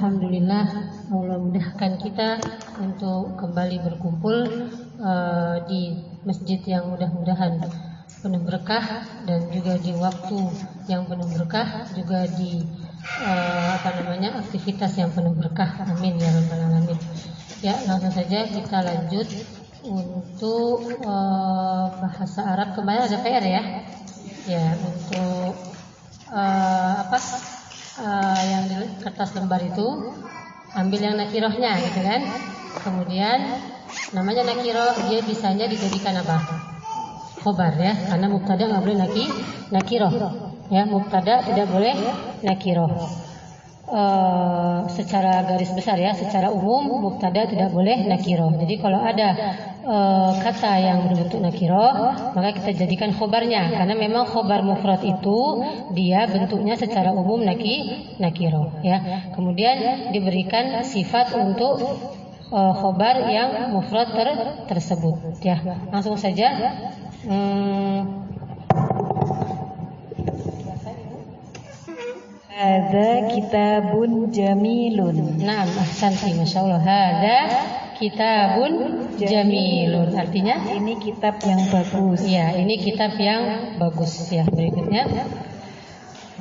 Alhamdulillah Allah mudahkan kita untuk kembali berkumpul uh, di masjid yang mudah-mudahan penuh berkah dan juga di waktu yang penuh berkah juga di uh, apa namanya aktivitas yang penuh berkah. Amin ya rabbal alamin. Ya langsung saja kita lanjut untuk uh, bahasa Arab. Kemarin ada PR ya? Ya untuk uh, apa uh, yang di kertas lembar itu ambil yang nakirohnya gitu kan? Kemudian namanya nakiroh dia bisanya dijadikan apa? Khobar ya. Karena mubtada nggak boleh naki nakiroh. Ya mubtada tidak boleh nakiroh Uh, secara garis besar ya, secara umum mubtada tidak boleh nakiroh. Jadi kalau ada uh, kata yang berbentuk nakiroh, maka kita jadikan khobarnya karena memang khobar mufrad itu dia bentuknya secara umum naki nakiroh ya. Kemudian diberikan sifat untuk uh, khobar yang mufrad ter tersebut ya. Langsung saja. Hmm, Hada kitabun jamilun. Ahsanti, masya Allah. Hada kitabun jamilun. Artinya? Ini kitab yang bagus. Ya, ini kitab yang bagus. Ya, berikutnya.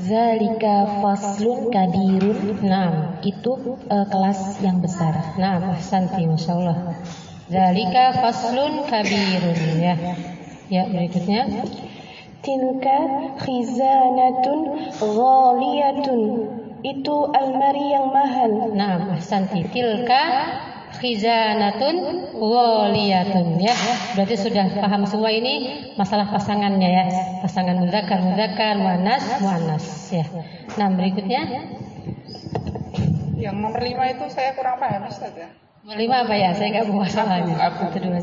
Zalika faslun kabirun. Nah, itu uh, kelas yang besar. Nah, ahsanti, masya Allah. Zalika faslun kabirun. Ya, ya berikutnya. Tilka khizanatun ghaliyatun. Itu almari yang mahal. Nah, ahsanti. Tilka khizanatun ghaliyatun ya. Berarti sudah paham semua ini masalah pasangannya ya. Pasangan muzakkar, muzakkar, muannas, muannas ya. Nah, berikutnya yang nomor lima itu saya kurang paham Ustaz ya. Nomor lima apa ya? Saya nggak bawa soalnya. Abun. Dua.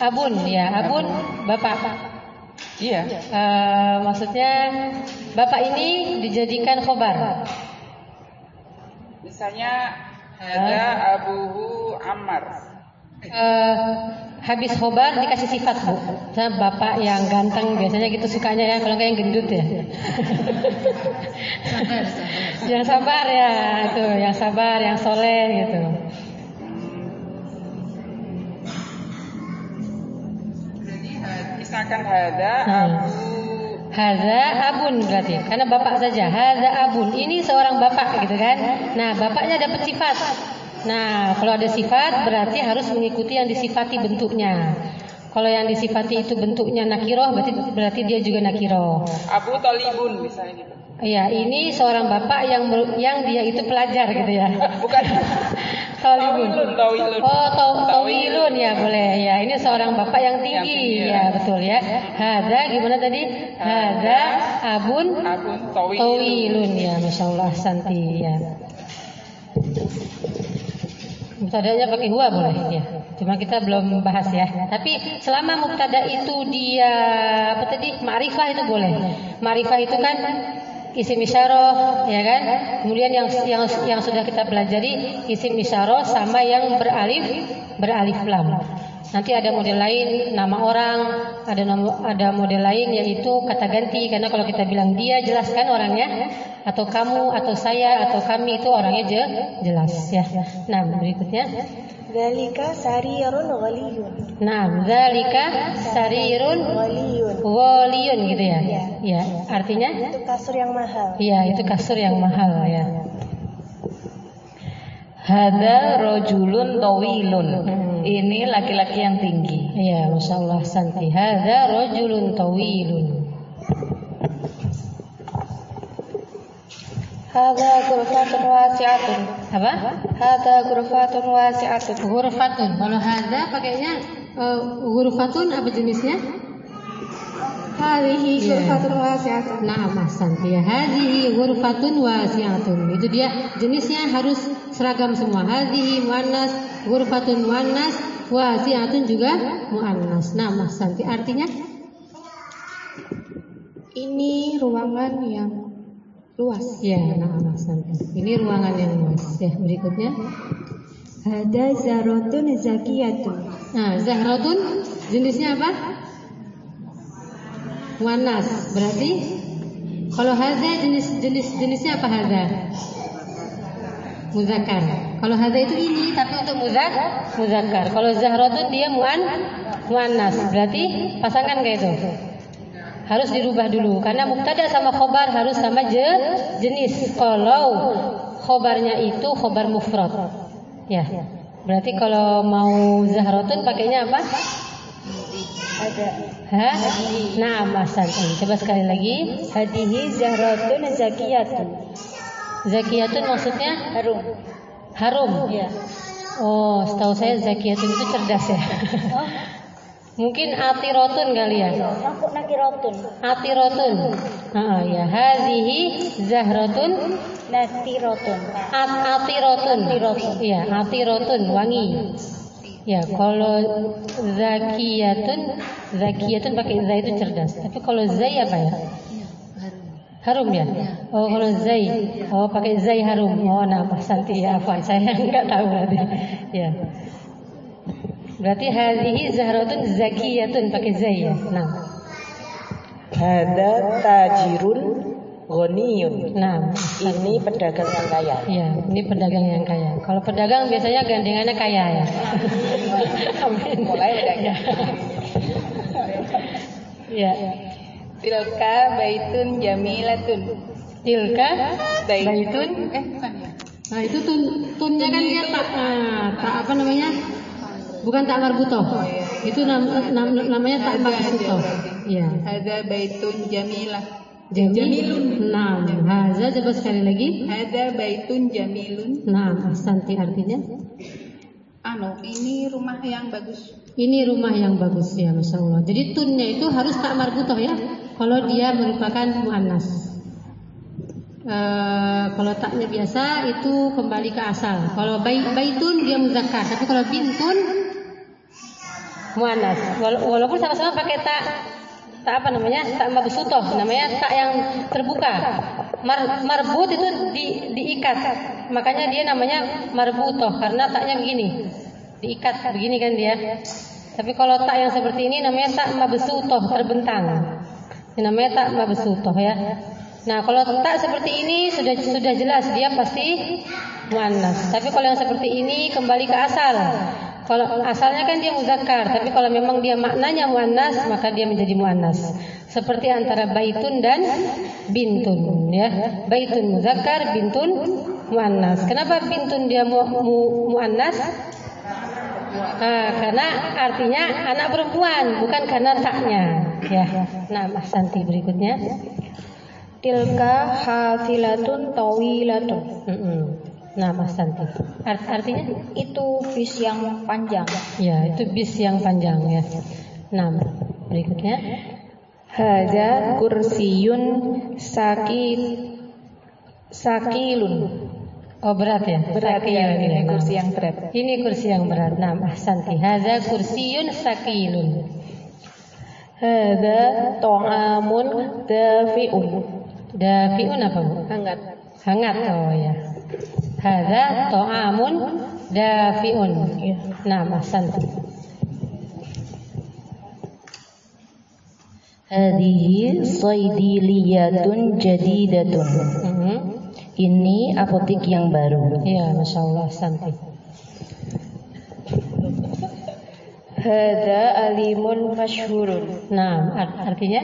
Abun ya, abun Bapak. Iya. Uh, maksudnya bapak ini dijadikan khobar. Misalnya ada abuhu Ammar. Uh, habis khobar dikasih sifat bu. Misalnya bapak yang ganteng biasanya gitu sukanya ya. Kalau kayak yang gendut ya. Sabar, sabar. yang sabar ya, itu yang sabar, yang soleh gitu. Misalkan hada Hmm. abu Haza abun berarti karena bapak saja. Haza abun ini seorang bapak gitu kan. Nah bapaknya dapat sifat. Nah kalau ada sifat berarti harus mengikuti yang disifati bentuknya. Kalau yang disifati itu bentuknya nakiroh berarti berarti dia juga nakiroh. abu talibun misalnya gitu. Iya ini seorang bapak yang yang dia itu pelajar gitu ya. Bukan. Tawilun. Tawilun. Oh, taw tawilun ya boleh ya. Ini seorang bapak yang tinggi tinggi, ya ya. betul ya. Hada gimana tadi? Hada abun Abun tawilun. tawilun ya, masya Allah santi ya. Mubtadanya pakai huwa boleh ya. Cuma kita belum bahas ya. Tapi selama mubtada itu dia apa tadi? Ma'rifah itu boleh. Ma'rifah itu kan isim isyarah ya kan? Kemudian yang yang yang sudah kita pelajari isim isyarah sama yang beralif beralif lam. Nanti ada model lain nama orang ada nama, ada model lain yaitu kata ganti. Karena kalau kita bilang dia jelaskan orangnya. Atau kamu atau saya atau kami itu orangnya je, jelas ya. Nah berikutnya Zalika sarirun ghaliyun. nah zalika sarirun Ghaliyun. waliyun gitu ya Ya. ya artinya Itu kasur yang mahal. Iya, itu kasur yang mahal ya. Hada rojulun tawilun. Hmm. Ini laki-laki yang tinggi. Iya, masya Allah santi. Hada rojulun tawilun. Hada ghurfatun wasi'atun. Apa? Hada ghurfatun wasi'atun. Ghurfatun. Kalau hada pakainya uh, ghurfatun apa jenisnya? Hadhihi Iya. ghurfatun wasi'atun. Nah, mas santi ya. Hadihi ghurfatun wasi'atun. Itu dia jenisnya harus seragam semua. Hadihi muannas, ghurfatun muannas, wasi'atun juga muannas. Nah, mas santi artinya Ini ruangan yang luas. Ya, nah, ahsan. Ini ruangan yang luas. Ya, berikutnya. Hada zaratun zakiyatun. Nah, zahratun jenisnya apa? Wanas. Berarti kalau haza jenis jenis jenisnya apa haza? Muzakkar. Kalau hadza itu ini tapi untuk muzak muzakkar. Kalau zahratun dia muan muannas. Berarti pasangan kayak itu. Harus dirubah dulu karena mubtada sama khobar harus sama je, jenis. Kalau khobarnya itu khobar mufrad. Ya. Berarti kalau mau zahratun pakainya apa? Ada. Hah? Nah, ahsantum. Coba sekali lagi. Hadihi zahratun zakiyatun. Zakiyatun maksudnya Harum. harum. Ya. Oh, setahu saya zakiyatun itu cerdas ya. Mungkin atirotun kali ya. Aku nakirotun. Atirotun. Ah, ya. Hadhihi zahratun Nasirotun. at atirotun. Iya, atirotun wangi. Ya, kalau zakiyatun, zakiyatun pakai za itu cerdas. Tapi kalau zai apa ya? Harum ya? Oh, kalau zai. Oh, pakai zai harum. Oh, nama santi ya apa? Saya enggak tahu berarti. Ya. Berarti hadhihi zahratun zakiyatun pakai zai ya. Nah. Hada tajirun ghaniyun. Nah, Ini pedagang yang kaya. Iya, ini pedagang yang kaya. Kalau pedagang biasanya gandengannya kaya ya. Amin. Mulai pedagang. Iya. Tilka baitun jamilatun. Tilka Bait- baitun. Eh, bukan ya. Nah itu tun tunnya kan dia tak ah, tak apa namanya? Bukan tak marbutoh. Itu nam, nam- namanya tak marbutoh. Iya. Ada baitun jamilah. Jamilun. Nah, haza coba sekali lagi. Ada baitun jamilun. Nah, santi artinya Anu, ini rumah yang bagus. ini rumah yang bagus ya, masya Allah. Jadi tunnya itu harus tak marbutoh ya. Kalau dia merupakan muannas. Eh, kalau taknya biasa itu kembali ke asal. Kalau bai- baitun dia muzakkar, tapi kalau bintun muannas. Wala- Walaupun sama-sama pakai tak tak apa namanya? Tak mabsutoh, namanya tak yang terbuka. Mar, marbut itu di, diikat. Makanya dia namanya marbutoh karena taknya begini. Diikat begini kan dia. Tapi kalau tak yang seperti ini namanya tak mabsutoh, terbentang. Ini namanya tak mabsutoh ya. Nah, kalau tak seperti ini sudah sudah jelas dia pasti muannas. Tapi kalau yang seperti ini kembali ke asal. Kalau asalnya kan dia muzakkar, tapi kalau memang dia maknanya muannas, maka dia menjadi muannas. Seperti antara baitun dan bintun ya. Baitun muzakkar, bintun muannas. Kenapa bintun dia mu, mu, muannas? Nah, karena artinya anak perempuan, bukan karena taknya. Ya. Nah, Mas Santi berikutnya. Tilka hafilatun tawilatun. Mm-mm. Nah, Mas Santi. Art- artinya? Itu bis yang panjang. Ya, itu bis yang panjang ya. Nah, berikutnya. Hada kursiyun sakit sakilun. Oh, berat ya? Berat Sakil, ya, ini nah. kursi yang berat. Ini kursi yang berat. Nah, Ahsanti. Hadza kursiyun sakilun. Hada ta'amun dafi'un. Dafiun apa, Bu? Hangat. Hangat. Oh ya. Hadza ta'amun dafiun. Nah, Ahsanti. Hadihi saydiliyatun jadidatun. Mhm. Ini apotik yang baru. Iya, Masya Allah, Ahsanti. Hada alimun masyhurun. Nah, art- artinya?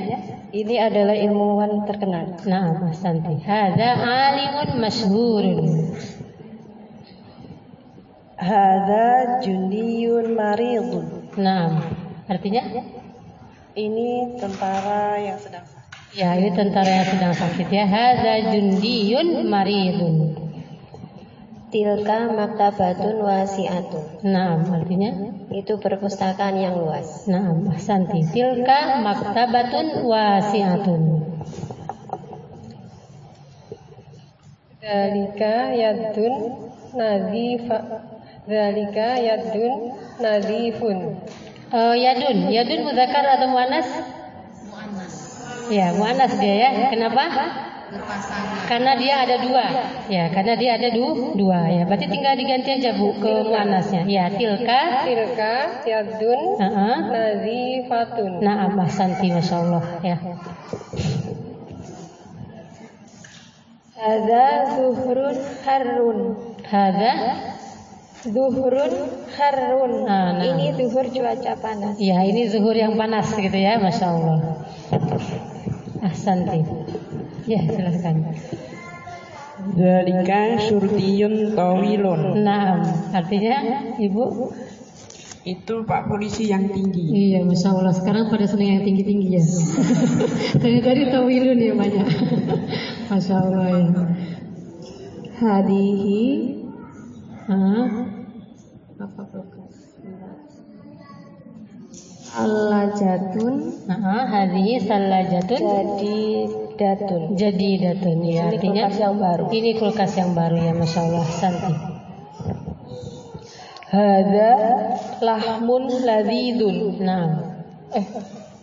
Ini adalah ilmuwan terkenal. Nah, Ahsanti. Hadza alimun masyhurun. Hada jundiyun maridun. Nah, artinya? Ini tentara yang sedang sakit. Ya, ini tentara yang sedang sakit ya. Hadza jundiyun maridun. Tilka maktabatun wasi'atun. Nah, artinya? Itu perpustakaan yang luas. Nah, Ahsanti. Tilka maktabatun wasi'atun. Dalika yadun nadhifa. Dalika yadun nadhifun. Eh, yadun, yadun muzakkar atau muannas? Ya, muannas dia ya. Kenapa? Karena dia ada dua. Ya, karena dia ada du dua ya. Berarti tinggal diganti aja Bu ke muannasnya. Ya, tilka. Tilka yadun Heeh. nadhifatun. Nah, Ahsanti Masya Allah ya. Hada zuhrun harun. Hada Zuhrun harun. Ah, nah. Ini zuhur cuaca panas. Ya ini zuhur yang panas gitu ya Masya Allah Ahsanti Ya silahkan Dalika syurtiyun tawilun. Nah artinya Ibu Itu Pak Polisi yang tinggi. Iya Masya Allah sekarang pada senang yang tinggi-tinggi ya Dari tadi tawilun ya banyak Masya Allah ya Hadihi Hah? Alajatun Nah, hadhihi salajatun jadi datun. jadi datun ya Ini artinya kulkas yang baru. ini kulkas yang baru ya masya Allah santi. Hada lahmun ladidun. nah. Eh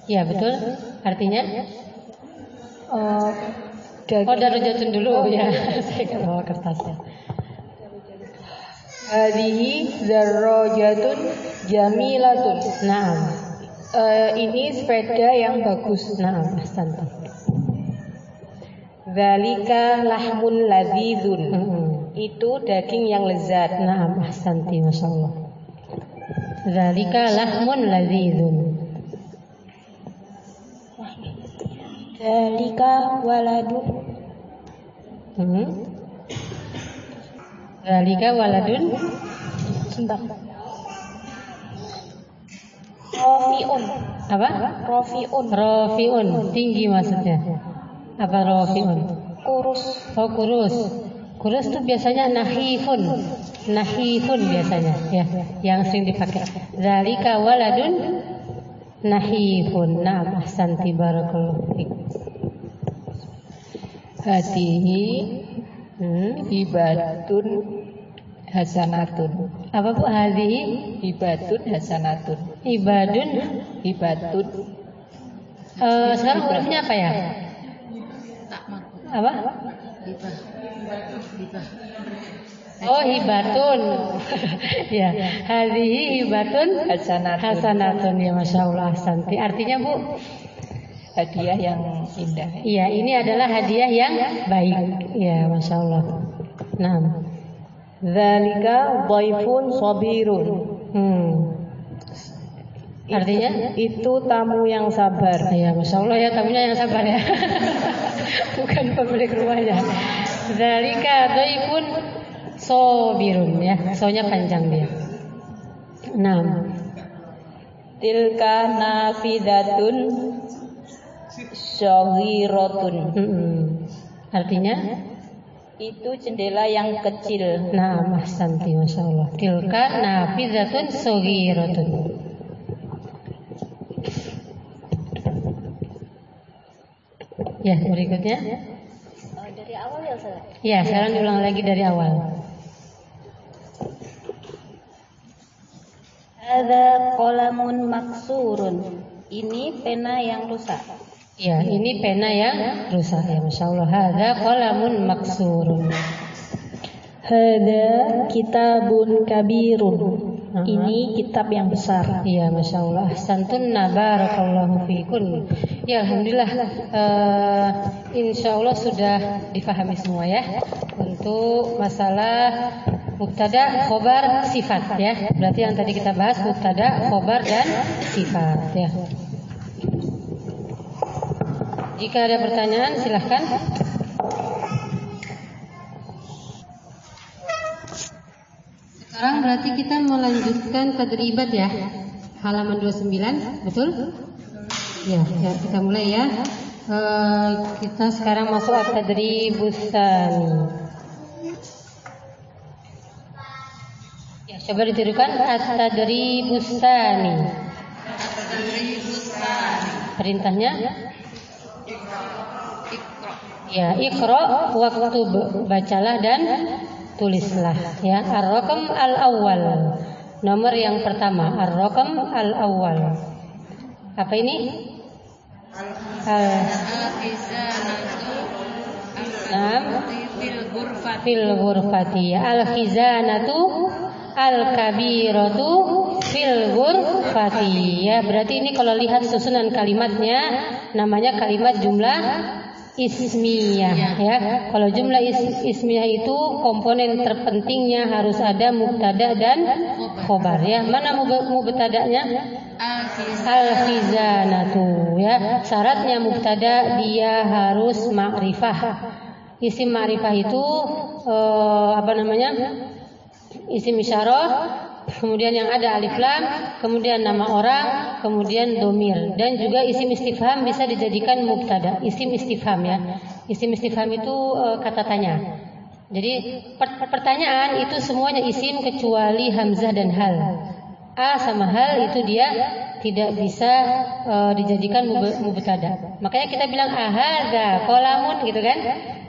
ya betul. Artinya? Oh, oh darajatun dulu ya. saya kan bawa kertasnya Hadihi zarrojatun jamilatun. nah Eh, ini sepeda yang bagus. nah santi Zalika lahmun ladidun. Mm-mm. Itu daging yang lezat. nah santi masya Allah Zalika lahmun ladzizun Zalika waladun hmm. Zalika waladun Sebentar. Rofiun. apa? Rofiun. Rofiun, tinggi maksudnya. Apa rofiun? Kurus. Oh kurus. Kurus tuh biasanya nahifun. Nahifun biasanya ya, yang sering dipakai. Zalika waladun nahifun. Nah, ahsanti barakallahu fiik. Hadihi Hmm. hibatun hasanatun. Apa Bu hadhihi? Hibatun hasanatun. Ibadun. Hibatun Eh, sekarang hurufnya apa ya? Apa? Oh hibatun, ya. Hadhihi hibatun hasanatun. hasanatun ya masya Allah santi. Artinya bu, Hadiah yang indah. iya ini adalah hadiah yang baik. Ya masya Allah. Nah, Zalika dhaifun sabirun. hmm. Artinya? Itu tamu yang sabar. Ya masya Allah ya tamunya yang sabar ya. Bukan pemilik rumahnya. Zalika dhaifun sobirun ya. Sonya panjang dia. Nah, Tilka nafidatun syahiratun. mm-mm. artinya? Itu jendela yang kecil. Nah, mahsanti masya Allah. Tilka nafizatun sogiratun. Ya, berikutnya. dari awal ya, Ustaz? Ya, sekarang diulang lagi dari awal. Ada kolamun maksurun. Ini pena yang rusak. Ya, ini pena yang rusak ya, masya Allah. Hada kolamun maksurun. Hada kitabun kabirun. Aha. Ini kitab yang besar. Iya, masya Allah. Santun barakallahu fikun. Ya, alhamdulillah. eh, insya Allah sudah difahami semua ya untuk masalah mubtada, khobar, sifat ya. Berarti yang tadi kita bahas mubtada, khobar dan sifat ya. Jika ada pertanyaan silahkan. Sekarang berarti kita melanjutkan tadribat ya. Halaman 29, betul? Ya, ya kita mulai ya. Eh, kita sekarang masuk at-tadribus tsani. Ya, coba ditirukan at-tadribus. Perintahnya? Ya, ikra waktu bacalah dan tulislah ya. Ar-raqam al-awwal. Nomor yang pertama, ar-raqam al-awwal. Apa ini? Al. Fil ghurfati. Al-khizanatu al-kabiratu fil ghurfati. Ya, berarti ini kalau lihat susunan kalimatnya namanya kalimat jumlah ismiyah ya. Kalau jumlah is- ismiyah itu komponen terpentingnya harus ada mubtada dan khobar ya. Mana mub- mubtadanya? Al-khizanatu ya. Syaratnya mubtada dia harus ma'rifah. Isim ma'rifah itu eh, apa namanya? Isim isyarah, kemudian yang ada alif lam, kemudian nama orang, kemudian domir dan juga isim istifham bisa dijadikan mubtada. Isim istifham ya. Isim istifham itu eh, kata tanya. Jadi per- pertanyaan itu semuanya isim kecuali hamzah dan hal. A sama hal itu dia tidak bisa eh, dijadikan mub- mubtada. Makanya kita bilang ahada kolamun gitu kan?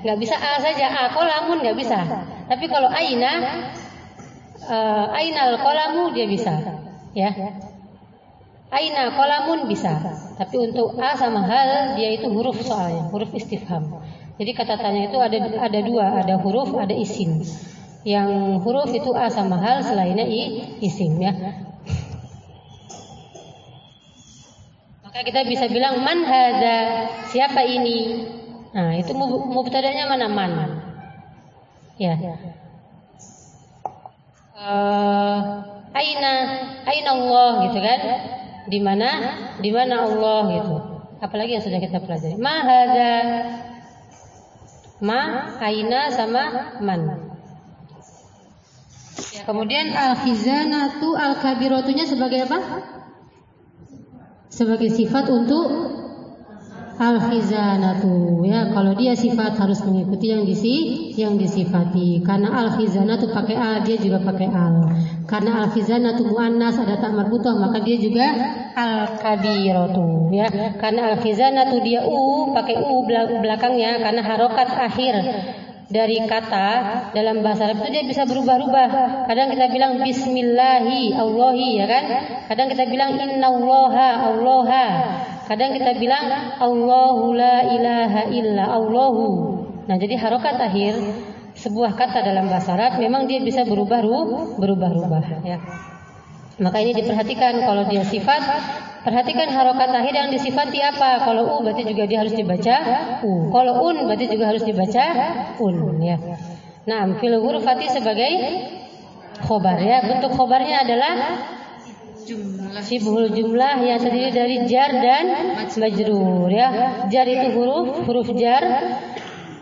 Nggak bisa a saja a kolamun nggak bisa. Tapi kalau aina eh, ainal kolamu dia bisa, ya. Aina kolamun bisa. Tapi untuk a sama hal dia itu huruf soalnya, huruf istifham. Jadi kata tanya itu ada ada dua, ada huruf, ada isim. Yang huruf itu a sama hal, selainnya i, isim ya. Maka kita bisa bilang man hada, siapa ini? Nah, itu mub- mubtadanya mana man? Ya. Eh, aina, aina Allah gitu kan? Di mana? Di mana Allah gitu. Apalagi yang sudah kita pelajari. Ma hada. Ma, aina sama man. Kemudian al-khizanatu al-kabiratunya sebagai apa? Sebagai sifat untuk al-khizanatu ya kalau dia sifat harus mengikuti yang disi yang disifati karena al-khizanatu pakai al dia juga pakai al karena al-khizanatu muannas ada tak marbutah maka dia juga al-kabiratu ya karena al-khizanatu dia u pakai u bela- belakangnya karena harokat akhir dari kata dalam bahasa Arab itu dia bisa berubah-ubah. Kadang kita bilang Bismillahi Allahi ya kan? Kadang kita bilang Innallaha Allaha. Kadang kita bilang Allahu la ilaha illa Allahu. Nah jadi harokat akhir sebuah kata dalam bahasa Arab memang dia bisa berubah berubah-ubah ya. Maka ini diperhatikan kalau dia sifat, perhatikan harokat akhir yang disifati apa. Kalau u berarti juga dia harus dibaca u. Kalau un berarti juga harus dibaca un ya. Nah, fil sebagai khobar ya. Bentuk khobarnya adalah Sibhul jumlah yang terdiri dari jar dan majrur ya. Jar itu huruf, huruf jar.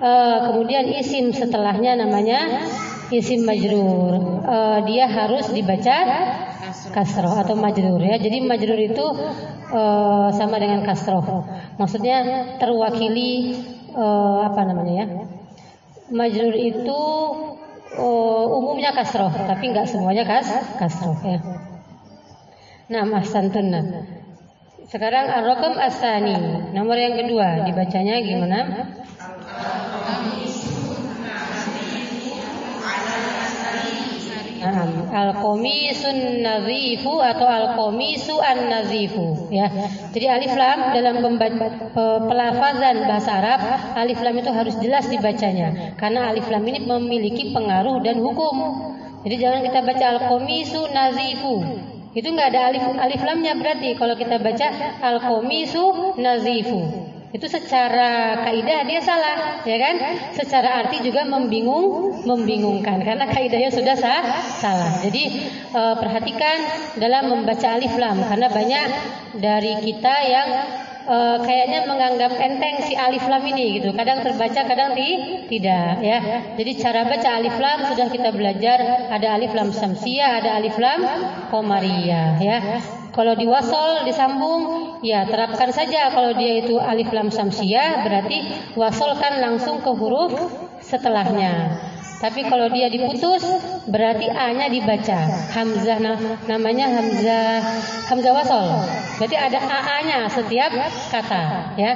Eh, kemudian isim setelahnya namanya isim majrur. Eh, dia harus dibaca kasroh atau majrur ya. Jadi majrur itu eh, sama dengan kasroh. Maksudnya terwakili eh, apa namanya ya? Majrur itu eh, umumnya kasroh, tapi nggak semuanya kas kasroh ya. Nah, ahsantun. Sekarang ar-raqam asani, nomor yang kedua, dibacanya gimana? Al-qamisun nazifu atau al-qamisu an-nazifu ya. Jadi alif lam dalam pelafazan bahasa Arab, alif lam itu harus jelas dibacanya karena alif lam ini memiliki pengaruh dan hukum. Jadi jangan kita baca al-qamisu nazifu. Itu nggak ada alif alif lamnya berarti kalau kita baca al-qamisu nazifu. Itu secara kaidah dia salah, ya kan? Secara arti juga membingung, membingungkan karena kaidahnya sudah sah, salah. Jadi eh, perhatikan dalam membaca alif lam karena banyak dari kita yang eh, kayaknya menganggap enteng si alif lam ini gitu. Kadang terbaca, kadang ti, tidak ya. Jadi cara baca alif lam sudah kita belajar ada alif lam samsiyah, ada alif lam qamariyah ya. Kalau diwasol disambung, ya terapkan saja kalau dia itu alif lam samsiyah berarti wasolkan langsung ke huruf setelahnya. Tapi kalau dia diputus berarti A-nya dibaca. Hamzah na- namanya hamzah hamzah wasol. Berarti ada AA-nya setiap kata, ya.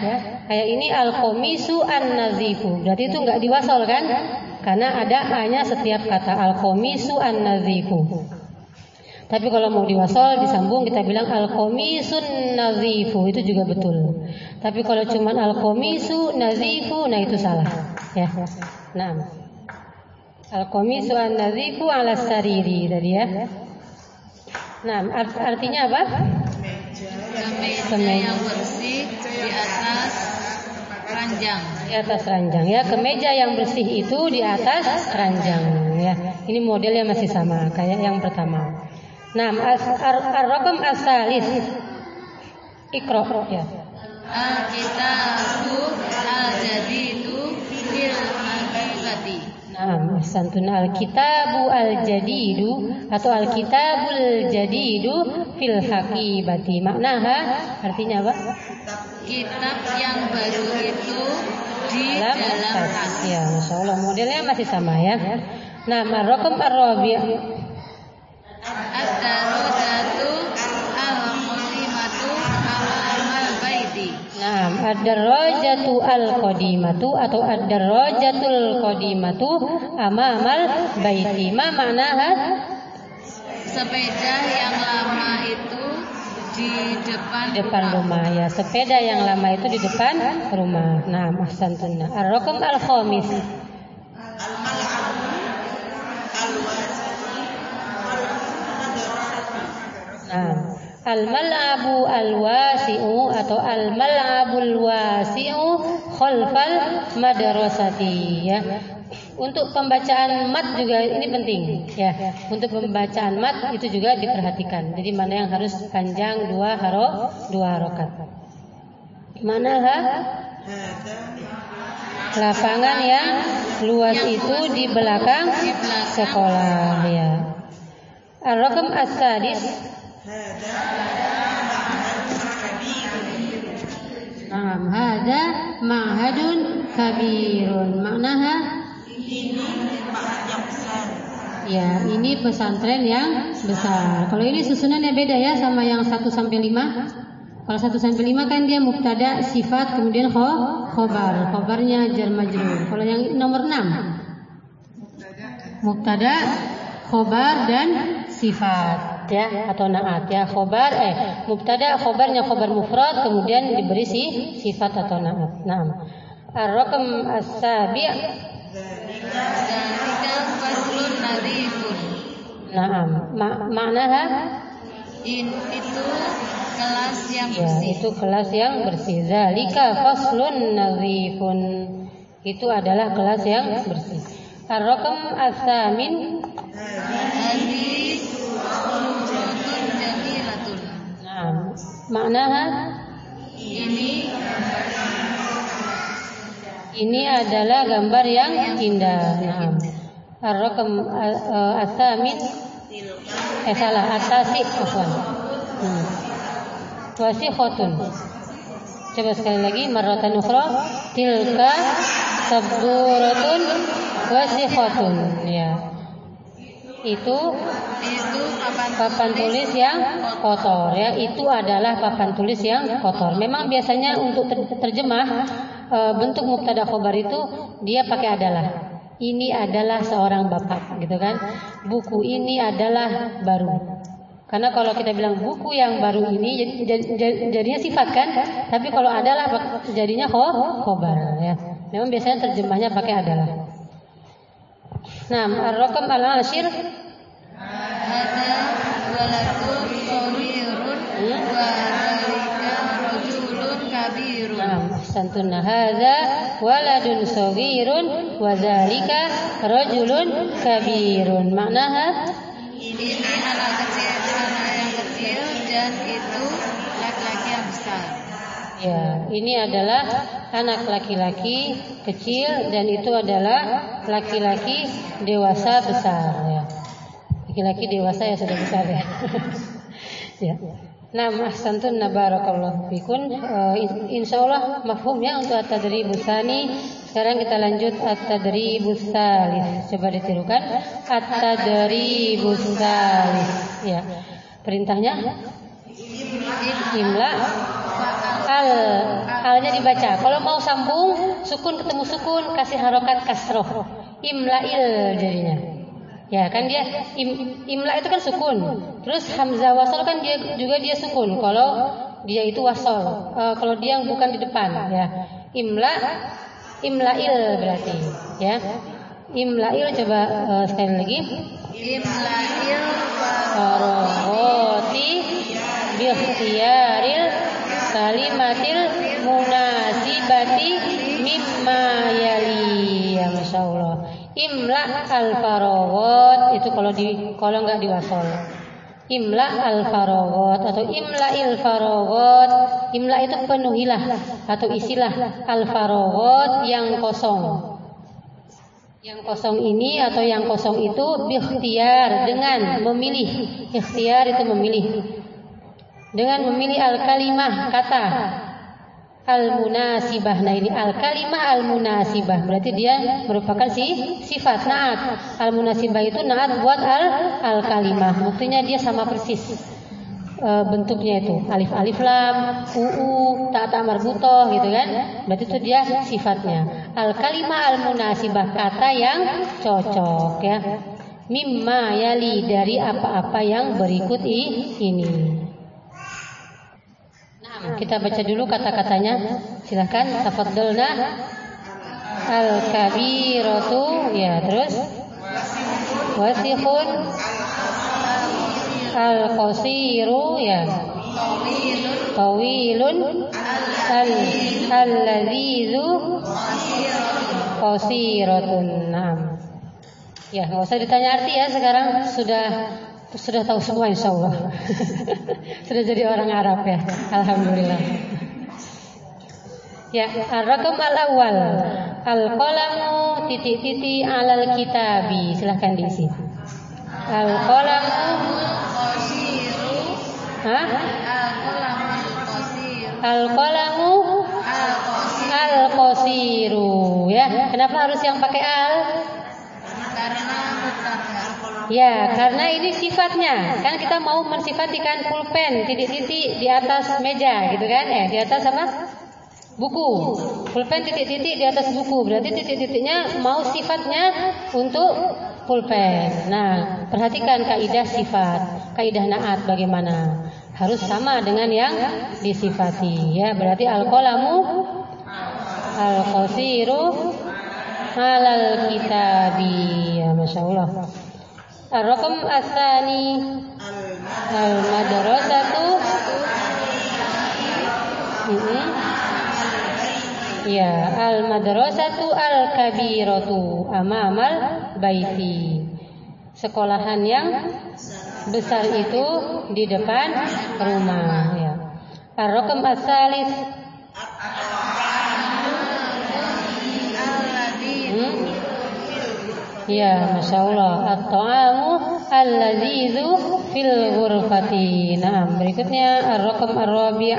Kayak ini al-qamisu an-nazifu. Berarti itu enggak diwasol kan? Karena ada A-nya setiap kata al-qamisu an-nazifu. Tapi kalau mau diwasol disambung kita bilang al-qamisun nazifu itu juga betul. Tapi kalau cuma al-qamisu nazifu nah itu salah ya. Nah. Al-qamisu an-nazifu ala sariri tadi ya. Nah, art- artinya apa? Kemeja yang bersih di atas ranjang. di atas ranjang ya kemeja yang bersih itu di atas ranjang ya ini modelnya masih sama kayak yang pertama nah ar-raqam as-salis ikra ya Alkitabu al-jadidu fil hakikati. Nah, santun al-kitabu al-jadidu atau al-kitabul jadidu fil hakibati. Maknaha artinya apa? Kitab yang baru itu di Dalam dalam. Ya, Masya Allah modelnya masih sama ya. Nah, marrokum ar-rabi' Nah, ad-darajatu al-qadimatu atau ad-darajatul qadimatu amamal baiti. Ma maknaha? Sepeda yang lama itu di depan, depan rumah ya. Sepeda yang lama itu di depan rumah. Nah, ahsantuna. Ar-raqam al-khamis. Nah, al-mal'abu al-wasi'u atau al-mal'abul wasi'u khalfal madrasati ya. Untuk pembacaan mat juga ini penting ya. Untuk pembacaan mat itu juga diperhatikan. Jadi mana yang harus panjang dua haro dua harokat. Mana ha? Lapangan yang luas itu di belakang sekolah ya. Ar-raqam as-sadis Naam, hada ma'hadun kabirun. Maknaha Ya, ini pesantren yang besar. Kalau ini susunannya beda ya sama yang 1 sampai 5. Kalau 1 sampai 5 kan dia mubtada, sifat, kemudian kho, khobar. Khobarnya jar majrur. Kalau yang nomor 6 mubtada, khobar dan sifat ya atau naat ya khobar eh mubtada khobarnya khobar mufrad kemudian diberi si sifat atau naat. Naam. Ar-raqam as-sabi'. Naam. Ma maknaha In, itu kelas yang ya bersih. itu kelas yang bersih. Zalika faslun nadhifun. Itu adalah kelas yang bersih. Ar-raqam as-samin Maknaha Ini Ini adalah gambar yang indah. Nah, Ar-Raqam uh, As-Samin eh salah At-Tasi afwan. Hmm. Wasikhotun. Coba sekali lagi marratan ukhra tilka saburatun wasikhotun ya. Itu papan tulis yang kotor ya. Itu adalah papan tulis yang kotor. Memang biasanya untuk ter- terjemah e, bentuk mubtada khobar itu dia pakai adalah ini adalah seorang bapak gitu kan. Buku ini adalah baru. Karena kalau kita bilang buku yang baru ini jadi- jadi- jadinya sifat kan tapi kalau adalah jadinya kho- khobar ya. Memang biasanya terjemahnya pakai adalah nah ar-raqam al-ashir ada waladun sawirun wa dzalika rajulun kabirun. Naam, ahsantun hadza waladun saghirun wa dzalika rajulun kabirun. Maknaha Ini anak kecil, anak yang kecil dan itu. Ya, ini adalah anak laki-laki kecil dan itu adalah laki-laki dewasa besar ya. Laki-laki dewasa ya sudah besar ya. ya. Nah, ahsantun barakallahu fikun. Uh, insyaallah mafhum ya untuk at-tadribus. Sekarang kita lanjut at-tadribus. Coba ditirukan at-tadribus. Ya. Perintahnya imla al alnya dibaca. Kalau mau sambung sukun ketemu sukun kasih harokat kasroh. Imlail jadinya. Ya kan dia im, imla itu kan sukun. Terus hamzah wasal kan dia juga dia sukun. Kalau dia itu wasal. Eh, kalau dia yang bukan di depan ya. Imla imlail berarti ya. Imlail coba eh, sekali lagi. Imlail Farogoti bikhtiyaril kalimatil munasibati mimma yali. Ya masya Allah. Imla al farawat itu kalau di kalau nggak diwasol. Imla al farawat atau imla il farawat imla itu penuhilah atau isilah al farawat yang kosong. Yang kosong ini atau yang kosong itu ikhtiar dengan memilih. Ikhtiar itu memilih. Dengan memilih al kalimah kata al munasibah. Nah ini al kalimah al munasibah berarti dia merupakan si sifat naat. Al munasibah itu naat buat al al kalimah. Buktinya dia sama persis e, bentuknya itu alif alif lam uu ta ta marbutoh gitu kan berarti itu dia sifatnya al kalimah al munasibah kata yang cocok ya mimma yali dari apa-apa yang berikut ini kita baca dulu kata-katanya. Silakan. Tafadhalna. Al-kabiratu. Ya terus. Wasikhun al-qasiru. Ya. Tawilun al al-ladhizu qasiratun. Nam ya nggak usah ditanya arti ya sekarang. Sudah sudah tahu semua insya Allah sudah jadi orang Arab ya Alhamdulillah ya ar-rakam al-awwal al-qalamu titik-titik alal kitabi silahkan diisi al-qalamu Hah? Al-qalamu al-qasiru ya. Kenapa harus yang pakai al? Ya, karena ini sifatnya. Kan kita mau mensifatikan pulpen titik-titik di atas meja gitu kan? Eh, di atas apa? Buku. Pulpen titik-titik di atas buku. Berarti titik-titiknya mau sifatnya untuk pulpen. Nah, perhatikan kaidah sifat, kaidah naat bagaimana? Harus sama dengan yang disifati ya. Berarti al-qalamu al-qasiru alal kitabi. Ya, Masya Allah. Ar-raqam asani al-madrasatu. Ya, al-madrasatu al-kabiratu amamal baiti. Sekolahan yang besar itu di depan rumah ya. Ar-raqam as-salis Ya, Masya Allah At-ta'amu al-lazizu fil ghurfati Nah, berikutnya Ar-Raqam Ar-Rabi'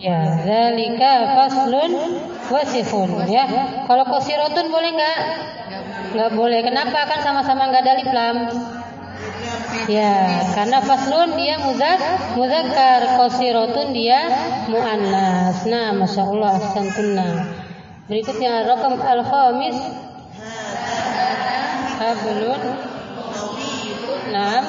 Ya, zalika faslun wasifun ya. Kalau kosirotun boleh nggak? Nggak boleh. Kenapa? Kan sama-sama nggak ada alif lam. Ya, karena faslun dia muzak muzakkar, kosirotun dia muannas. Nah, masya Allah, ahsantunna. Berikutnya rakam al-khamis hablun Nah,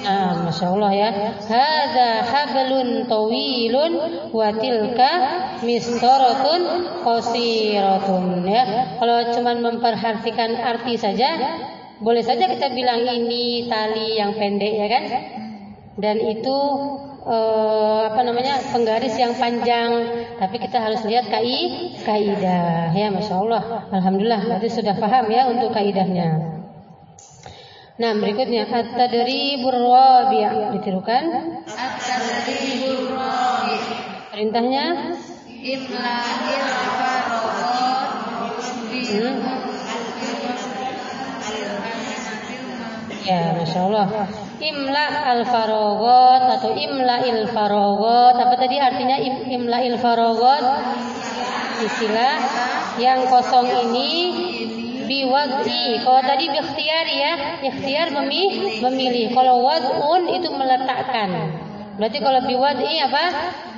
Nah, masya Allah ya. Hada hablun tawilun wa tilka mistoratun qasiratun ya. Kalau cuma memperhatikan arti saja, boleh saja kita bilang ini tali yang pendek ya kan? Dan itu eh, apa namanya penggaris yang panjang. Tapi kita harus lihat kai kaidah ya, masya Allah. Alhamdulillah, berarti sudah paham ya untuk kaidahnya. Nah, berikutnya at-tadribur rabi' ditirukan. At-tadribur rabi' Perintahnya hmm. Ya, Masya Allah Imla al-farogot atau imla il farogot Apa tadi artinya im, imla il farogot Istilah yang kosong ini biwad'i. Kalau tadi biikhtiar ya, ikhtiar memilih, memilih. Kalau wad'un itu meletakkan. Berarti kalau biwad'i apa?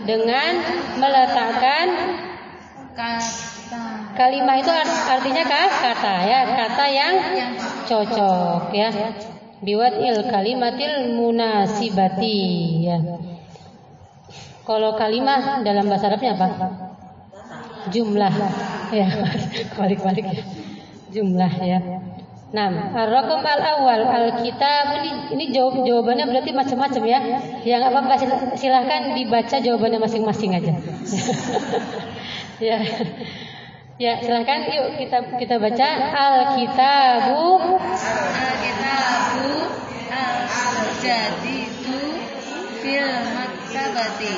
Dengan meletakkan kalimat itu artinya kata ya, kata yang cocok ya. Biwad'il kalimatil munasibati ya. Kalau kalimat dalam bahasa Arabnya apa? Jumlah ya, balik-balik ya jumlah ya. Nah, ar-raqam al-awwal al-kitab ini ini jawab jawabannya berarti macam-macam ya. Yang apa-apa silahkan dibaca jawabannya masing-masing aja. Ya. Ya, silakan yuk kita kita baca Alkitabu Alkitabu al-jadidu fil maktabati.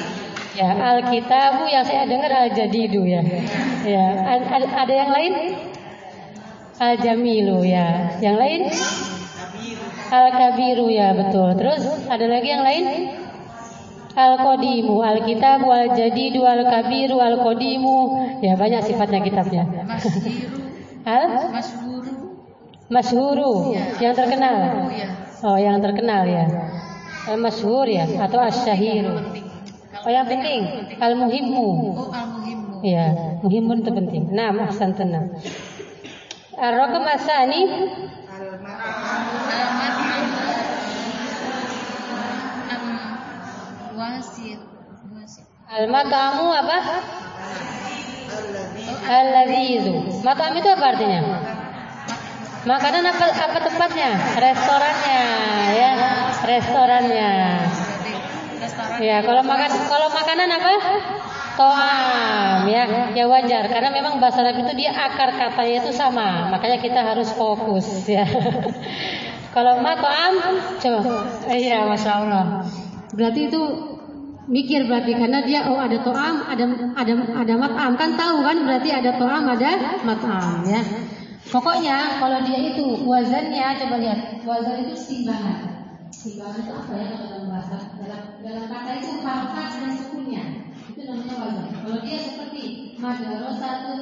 Ya, Alkitabu yang saya dengar Al-Jadidu ya. Ya, a- a- ada yang lain? Al-Jamilu ya. Yang lain? Al-Kabiru ya, betul. Terus ada lagi yang lain? Al-Qadimu, Al-Kitabu, Al-Jadidu, Al-Kabiru, Al-Qadimu. Ya, banyak sifatnya kitabnya. Al masyhuru, Masyhuru, yang terkenal. ya. Oh, yang terkenal ya. Al-Masyhur ya atau Asy-Syahiru. Oh, yang penting Al-Muhimmu. Oh, al-muhimmu. Ya, muhimun itu penting. Nah, ahsan tenang. Ar-raqam asani Alamat wasit. Wasit. al-mat'amu apa? Al-ladhizu. Mat'am itu apa artinya? Makanan apa apa tempatnya? Restorannya ya, restorannya. Restoran. Ya, kalau makan kalau makanan apa? Toam ya, ya wajar karena memang bahasa Arab itu dia akar katanya itu sama, makanya kita harus fokus ya. kalau ma toam, coba, iya masya Allah. Berarti itu mikir berarti karena dia oh ada toam, ada ada ada matam kan tahu kan berarti ada toam ada matam ya. Pokoknya kalau dia itu wazannya coba lihat wazan itu timbangan. Timbangan itu apa ya dalam bahasa dalam dalam kata itu harokat dan sukunnya itu namanya wazan. Kalau dia seperti madrasatun,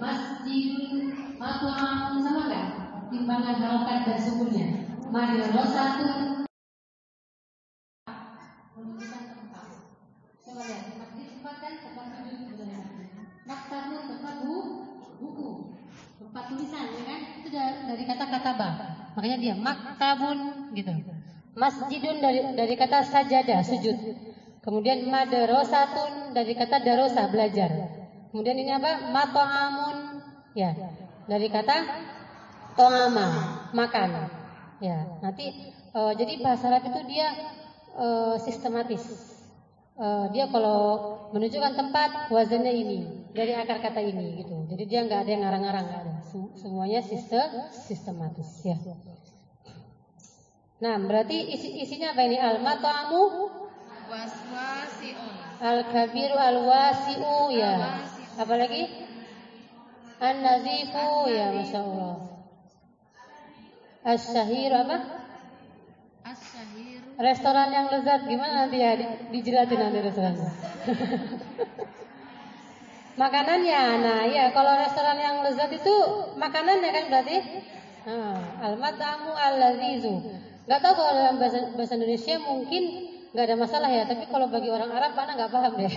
masjidun, mat'amun sama enggak? Timbangan harokat dan sukunnya. Madrasatun menunjukkan tempat. Coba lihat masjid tempat kan tempat sujud sebenarnya. Maktabun tempat bu, buku tempat tulisan ya kan? Itu da- dari kata kataba makanya dia maktabun gitu. Masjidun dari dari kata sajadah sujud. Kemudian madrasatun dari kata darosa belajar. Kemudian ini apa? Matoamun ya. Dari kata toama makan ya. Nanti eh, jadi bahasa Arab itu dia eh, sistematis. Eh, dia kalau menunjukkan tempat wazannya ini dari akar kata ini gitu. Jadi dia nggak ada yang ngarang-ngarang nggak ada. Sem- Semuanya sistem sistematis ya. Nah berarti isi isinya apa ini al matamu Waswasiun. al kabiru al wasiu ya. Apalagi an nazifu ya masya Allah. As apa? Asyahiru. Restoran yang lezat gimana nanti ya Di- dijelatin nanti restorannya. Makanannya, nah ya kalau restoran yang lezat itu makanannya kan berarti nah, al-matamu al-lazizu. Gak tahu kalau dalam bahasa, bahasa Indonesia mungkin nggak ada masalah ya, tapi kalau bagi orang Arab mana nggak paham deh.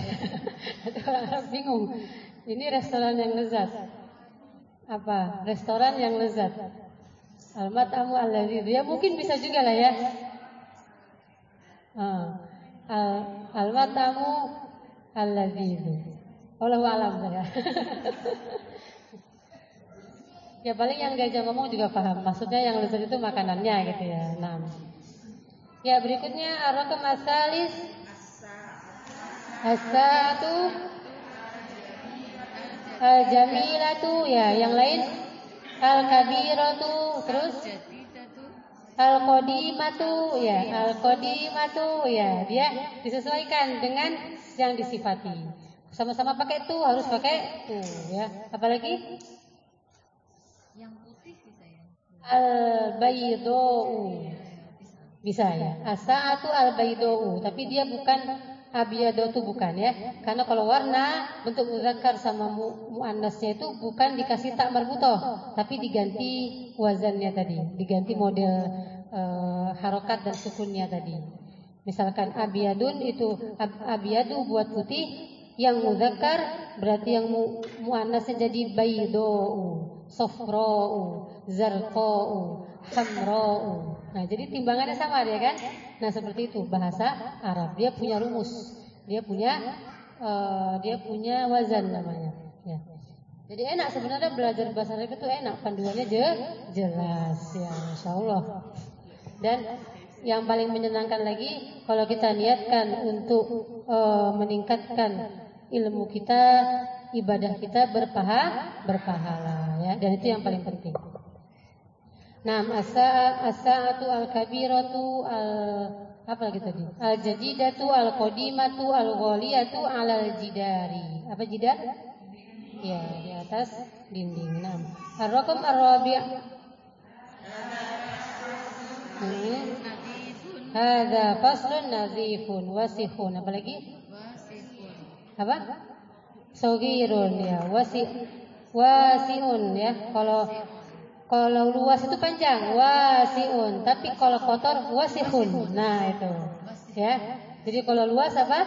Orang Arab bingung. Ini restoran yang lezat. Apa? Restoran yang lezat. Al-matamu al-lazizu. Ya mungkin bisa juga lah ya. Ah, al al-matamu al-lazizu. Wallahu alam saya. ya paling yang diajak ngomong juga paham. Maksudnya yang lezat itu makanannya gitu ya. Nah. Ya berikutnya ar-raqam asalis As-satu Al-jamilatu ya yang lain Al-kabiratu terus Jadidatu. Al-qadimatu ya, al-qadimatu ya, dia disesuaikan dengan yang disifati. Sama-sama pakai tu harus pakai tu ya. Apalagi Yang putih bisa ya. al-baydau. Bisa ya. As-sa'atu al-baydau, tapi dia bukan abiyadatu bukan ya. Karena kalau warna bentuk muzakkar sama mu muannasnya itu bukan dikasih tak marbutoh, tapi diganti wazannya tadi, diganti model eh, harokat dan sukunnya tadi. Misalkan abiyadun itu ab, abiyadu buat putih, yang muzakkar berarti yang mu, muannasnya jadi baydau, sofrau, zarqau, hamrau. Nah, jadi timbangannya sama dia kan? Nah, seperti itu bahasa Arab. Dia punya rumus. Dia punya eh, dia punya wazan namanya. Ya. Jadi enak sebenarnya belajar bahasa Arab itu enak, panduannya je, jelas ya, Masya Allah. Dan yang paling menyenangkan lagi kalau kita niatkan untuk eh, meningkatkan ilmu kita ibadah kita berpaha berpahala ya dan itu yang paling penting. Nah, asa asaatu al kabiratu al apa lagi tadi? Al jadidatu al qadimatu al ghaliyatu alal jidari. Apa jidar? Ya, di atas dinding. Nah, ar-raqam ar-rabi'. Hadza faslun nazifun wasihun. Apa lagi? Apa? Sogirun ya, wasi wasiun ya. Kalau kalau luas itu panjang, wasiun. Tapi kalau kotor wasihun. Nah, itu. Ya. Jadi kalau luas apa?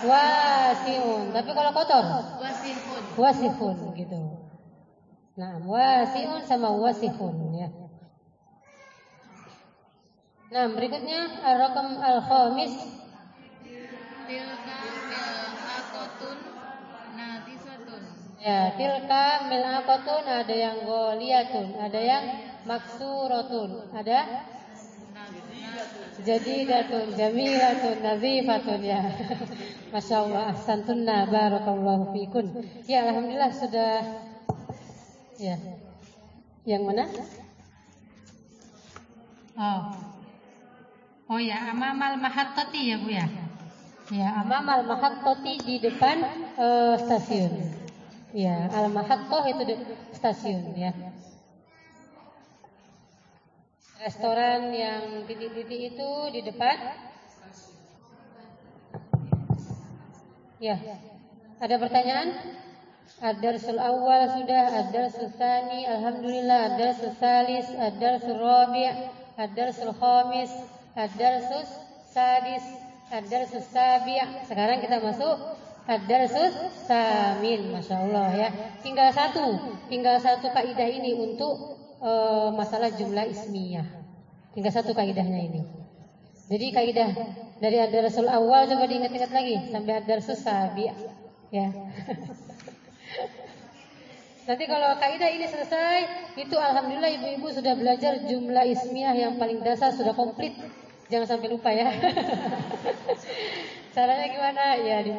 Wasiun. Tapi kalau kotor wasihun gitu. Nah, wasiun sama wasihun ya. Nah, berikutnya ar-raqam al-khamis Ya, tilka mil'aqatun ada yang goliyatun, ada yang maksuratun, ada jadidatun, jamilatun, nazifatun ya. Masya Allah, ahsantunna barakallahu fikun. Ya, alhamdulillah sudah ya. Yang mana? Oh. Oh ya, amamal mahattati ya Bu ya. Ya, amamal mahattati di depan eh, stasiun. Ya, al mahattah itu di stasiun ya. Restoran yang titik-titik itu di depan. Ya. Ada pertanyaan? Ad-darsul awal sudah, ad-darsul tsani, alhamdulillah, ad-darsul salis, ad-darsul rabi', ad-darsul khamis, ad-darsus sadis, sabi'. Sekarang kita masuk ad-darsus samin, masya Allah ya. Tinggal satu, tinggal satu kaidah ini untuk eh, masalah jumlah ismiyah. Tinggal satu kaidahnya ini. Jadi kaidah dari ad-darsul awal coba diingat-ingat lagi sampai ad-darsus sabi'. Ya. Nanti kalau kaidah ini selesai, itu alhamdulillah ibu-ibu sudah belajar jumlah ismiyah yang paling dasar sudah komplit. Jangan sampai lupa ya. Caranya gimana? Ya di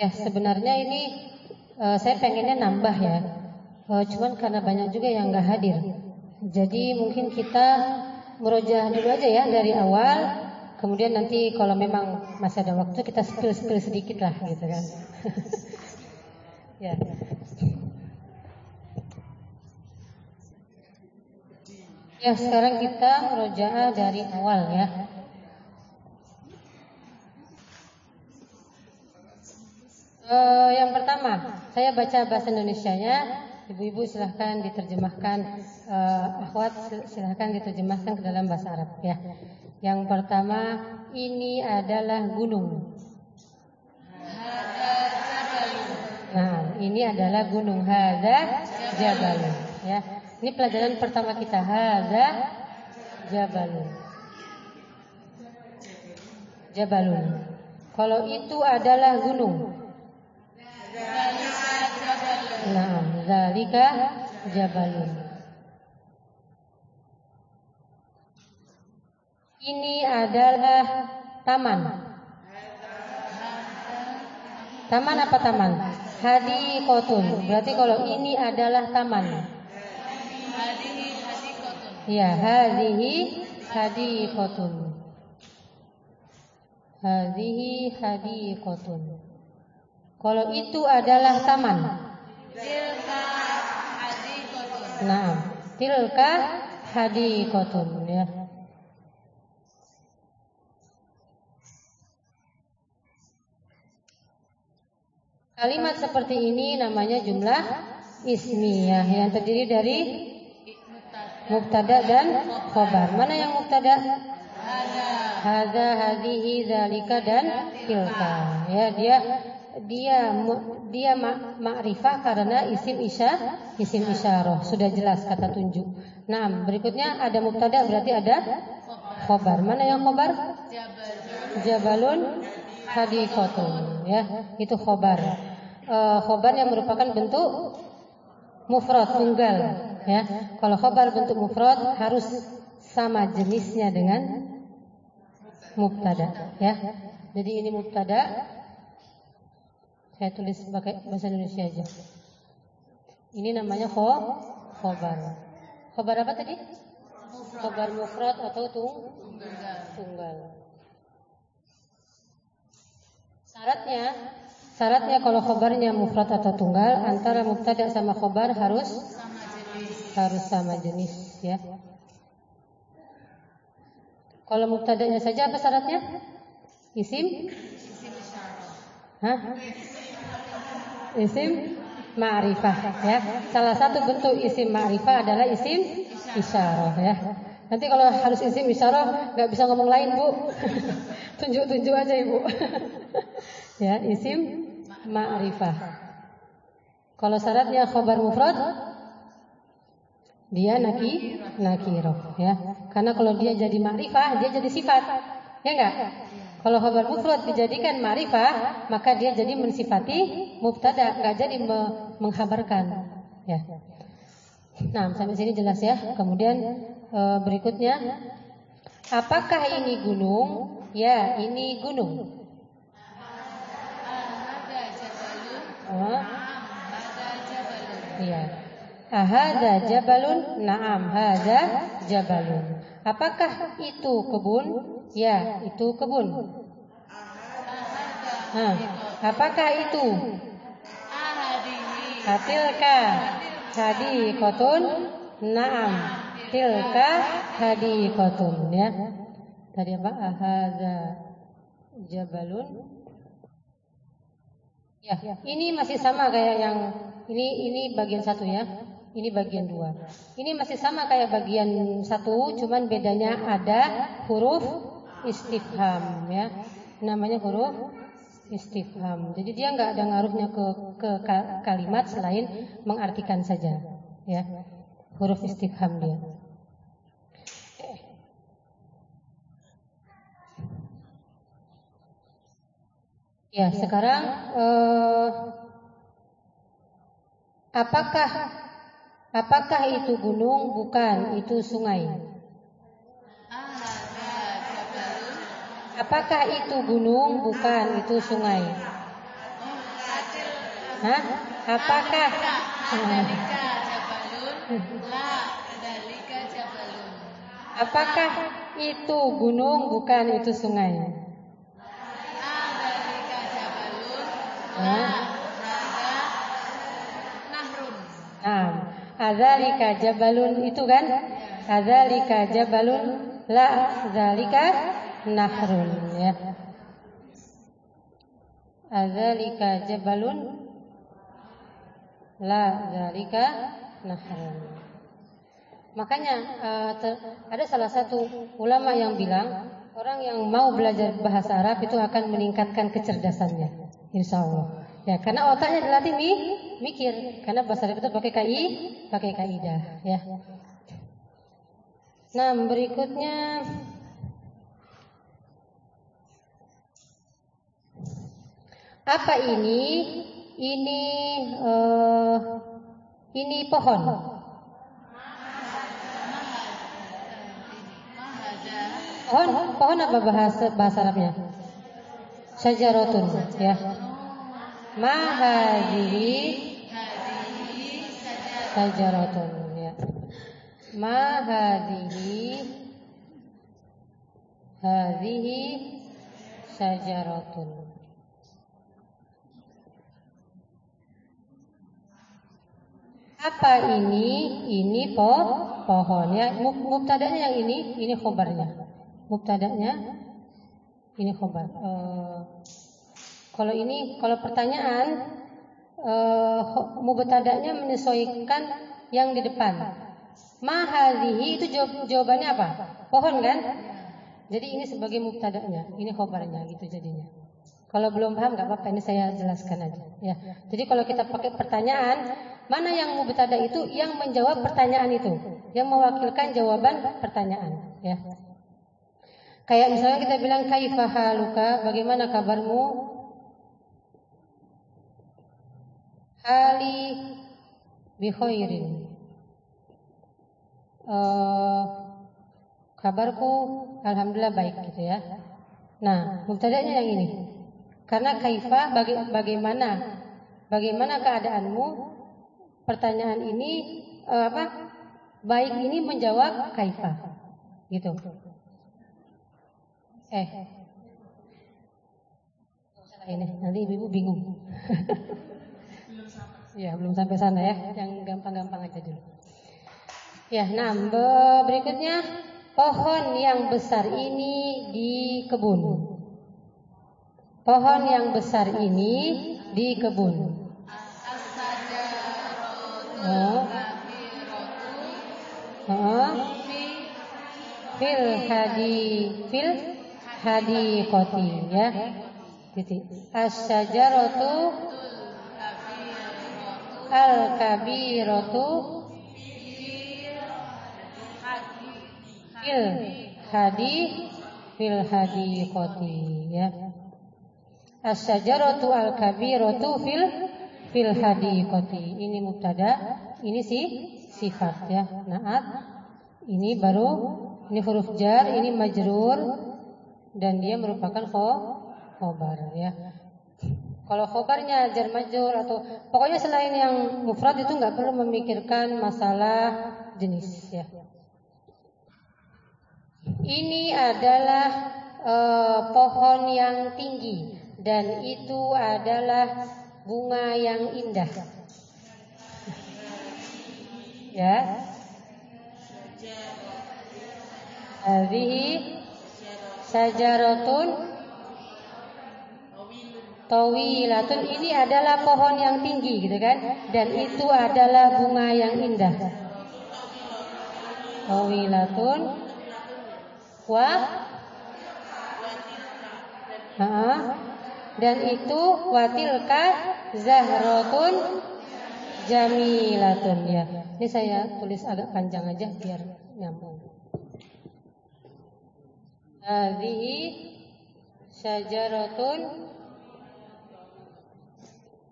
Ya sebenarnya ini eh, saya pengennya nambah ya. Eh, cuman karena banyak juga yang nggak hadir. Jadi mungkin kita merojah dulu aja ya dari awal. Kemudian nanti kalau memang masih ada waktu kita spill-spill sedikit lah gitu kan. ya. Ya sekarang kita merojah dari awal ya. Eh, yang pertama, saya baca bahasa Indonesianya. Ibu-ibu silahkan diterjemahkan, eh, akhwat silahkan diterjemahkan ke dalam bahasa Arab ya. Yang pertama, ini adalah gunung. Nah, ini adalah gunung Hada Jabalun ya. Ini pelajaran pertama kita Hada Jabalun. Jabalun. Kalau itu adalah gunung. Nah, zalika jabalun. Ini adalah taman. Taman apa taman? Hadikotun. Berarti kalau ini adalah taman. Ya, hadhihi hadikotun. Hadhihi hadikotun. Kalau itu adalah taman. Nah, tilka hadikotun ya. Kalimat seperti ini namanya jumlah ismiyah yang terdiri dari mubtada dan khobar. Mana yang mubtada? Hadza, hadhihi, zalika dan tilka. Ya, dia dia dia ma'rifah karena isim isya isim isyarah sudah jelas kata tunjuk. Nah, berikutnya ada mubtada berarti ada khobar. Mana yang khobar? Jabalun hadikotun ya, itu khobar. E, khobar yang merupakan bentuk mufrad tunggal ya. Kalau khobar bentuk mufrad harus sama jenisnya dengan mubtada ya. Jadi ini mubtada saya tulis pakai bahasa Indonesia aja. Ini namanya kho khobar. Khobar apa tadi? Khobar mufrad atau tung tunggal. Syaratnya syaratnya kalau khobarnya mufrad atau tunggal antara mubtada sama khobar harus harus sama jenis ya. Kalau mubtadanya saja apa syaratnya? Isim? Hah? Isim ma'rifah ya. Salah satu bentuk isim ma'rifah adalah isim isyarah ya. Nanti kalau harus isim isyarah nggak bisa ngomong lain bu, tunjuk-tunjuk aja ibu. ya isim ma'rifah. Kalau syaratnya khobar mufrad dia naki nakiroh ya. Karena kalau dia jadi ma'rifah dia jadi sifat. Ya enggak? Kalau khabar mufrad dijadikan ma'rifah, maka dia jadi mensifati mubtada, enggak jadi me- menghabarkan. Ya. Nah, sampai sini jelas ya. Kemudian e, berikutnya apakah ini gunung? Ya, ini gunung. Jabalun. iya. Ahada jabalun? Naam, hada jabalun. Apakah itu kebun? Ya, itu kebun. Hah, apakah itu? Hatilka hadikotun? Naam, tilka hadikotun ya. Tadi apa? Ahada jabalun? Ya, ini masih sama kayak yang ini ini bagian satu ya. Ini bagian dua. Ini masih sama kayak bagian satu, cuman bedanya ada huruf istifham ya. Namanya huruf istifham. Jadi dia nggak ada ngaruhnya ke ke ka- kalimat selain mengartikan saja ya. Huruf istifham dia. Ya, sekarang eh, apakah apakah itu gunung? Bukan, itu sungai. Apakah itu gunung? Bukan, itu sungai. Hah? Apakah? Apakah itu gunung? Bukan, itu sungai. Hah? hada nahrun. Nah, adzalika jabalun itu kan? Adzalika jabalun la dzalika nahrun ya. Adzalika jabalun la dzalika nahrun. Makanya eh, ada salah satu ulama yang bilang orang yang mau belajar bahasa Arab itu akan meningkatkan kecerdasannya, insya Allah. Ya, karena otaknya dilatih mikir. Karena bahasa Arab itu pakai kai, pakai kaidah. Ya. Nah, berikutnya apa ini? Ini eh, ini pohon. Pohon, pohon apa bahasa bahasa Arabnya? Syajaratun, ya. Ma hadhihi hadihi saja syajaratun, ya. Ma hadhihi hadhihi syajaratun. Apa ini? Ini po, pohon ya. Mub- Mubtadanya yang ini, ini khobarnya. Mubtadanya ini khobar. Eh, kalau ini, kalau pertanyaan, kho- mubtadanya menyesuaikan yang di depan. Mahadhihi itu jawab- jawabannya apa? Pohon kan? Jadi ini sebagai mubtadanya, ini khobarnya gitu jadinya. Kalau belum paham nggak apa-apa, ini saya jelaskan aja. Ya. Jadi kalau kita pakai pertanyaan, mana yang mubtada itu yang menjawab pertanyaan itu, yang mewakilkan jawaban pertanyaan. Ya. Kayak misalnya kita bilang kaifa haluka, bagaimana kabarmu? Hali bi khairin. Eh, Kabarku alhamdulillah baik gitu ya. Nah, mubtada'nya yang ini. Karena kaifah baga- bagaimana bagaimana keadaanmu? Pertanyaan ini eh, apa? Baik ini menjawab kaifah. Gitu. Eh. Ini nanti ibu bingung. ya, belum sampai sana ya. Yang gampang-gampang aja dulu. Ya, nah be- berikutnya pohon yang besar ini di kebun. Pohon yang besar ini di kebun. Oh. Oh. Fil hadi fil hadi koti ya. Titik. Asyajaratu al kabiratu fil hadi fil hadi koti ya. Asyajaratu al kabiratu fil fil hadi koti. Ini mubtada, ini sih sifat ya. Naat. Ini baru ini huruf jar, ini majrur dan dia merupakan kho khobar ya. Kalau khobarnya jar majrur atau pokoknya selain yang mufrad itu nggak perlu memikirkan masalah jenis ya. Ini adalah eh, pohon yang tinggi dan itu adalah bunga yang indah. Ya. Hadhihi sajaratun tawilatun ini adalah pohon yang tinggi gitu kan dan itu adalah bunga yang indah. Tawilatun wa Ha, dan itu watilka zahratun jamilatun ya. Ini saya tulis agak panjang aja biar nyambung. Hadhihi syajaratun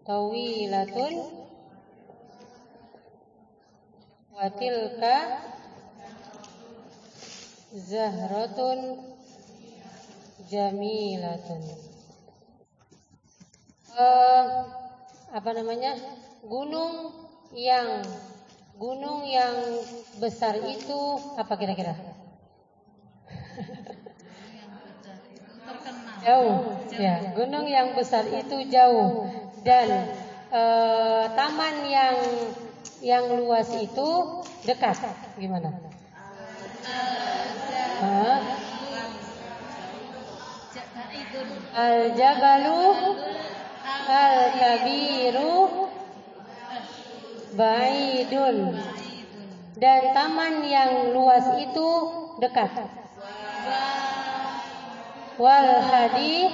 tawilatun watilka zahratun jamilatun. Eh, apa namanya? Gunung yang gunung yang besar itu apa kira-kira? Jauh, ya. Gunung yang besar itu jauh dan eh, taman yang yang luas itu dekat. Gimana? Hah? Al-jabalu al-kabiru baidun dan taman yang luas itu dekat. Wal hadi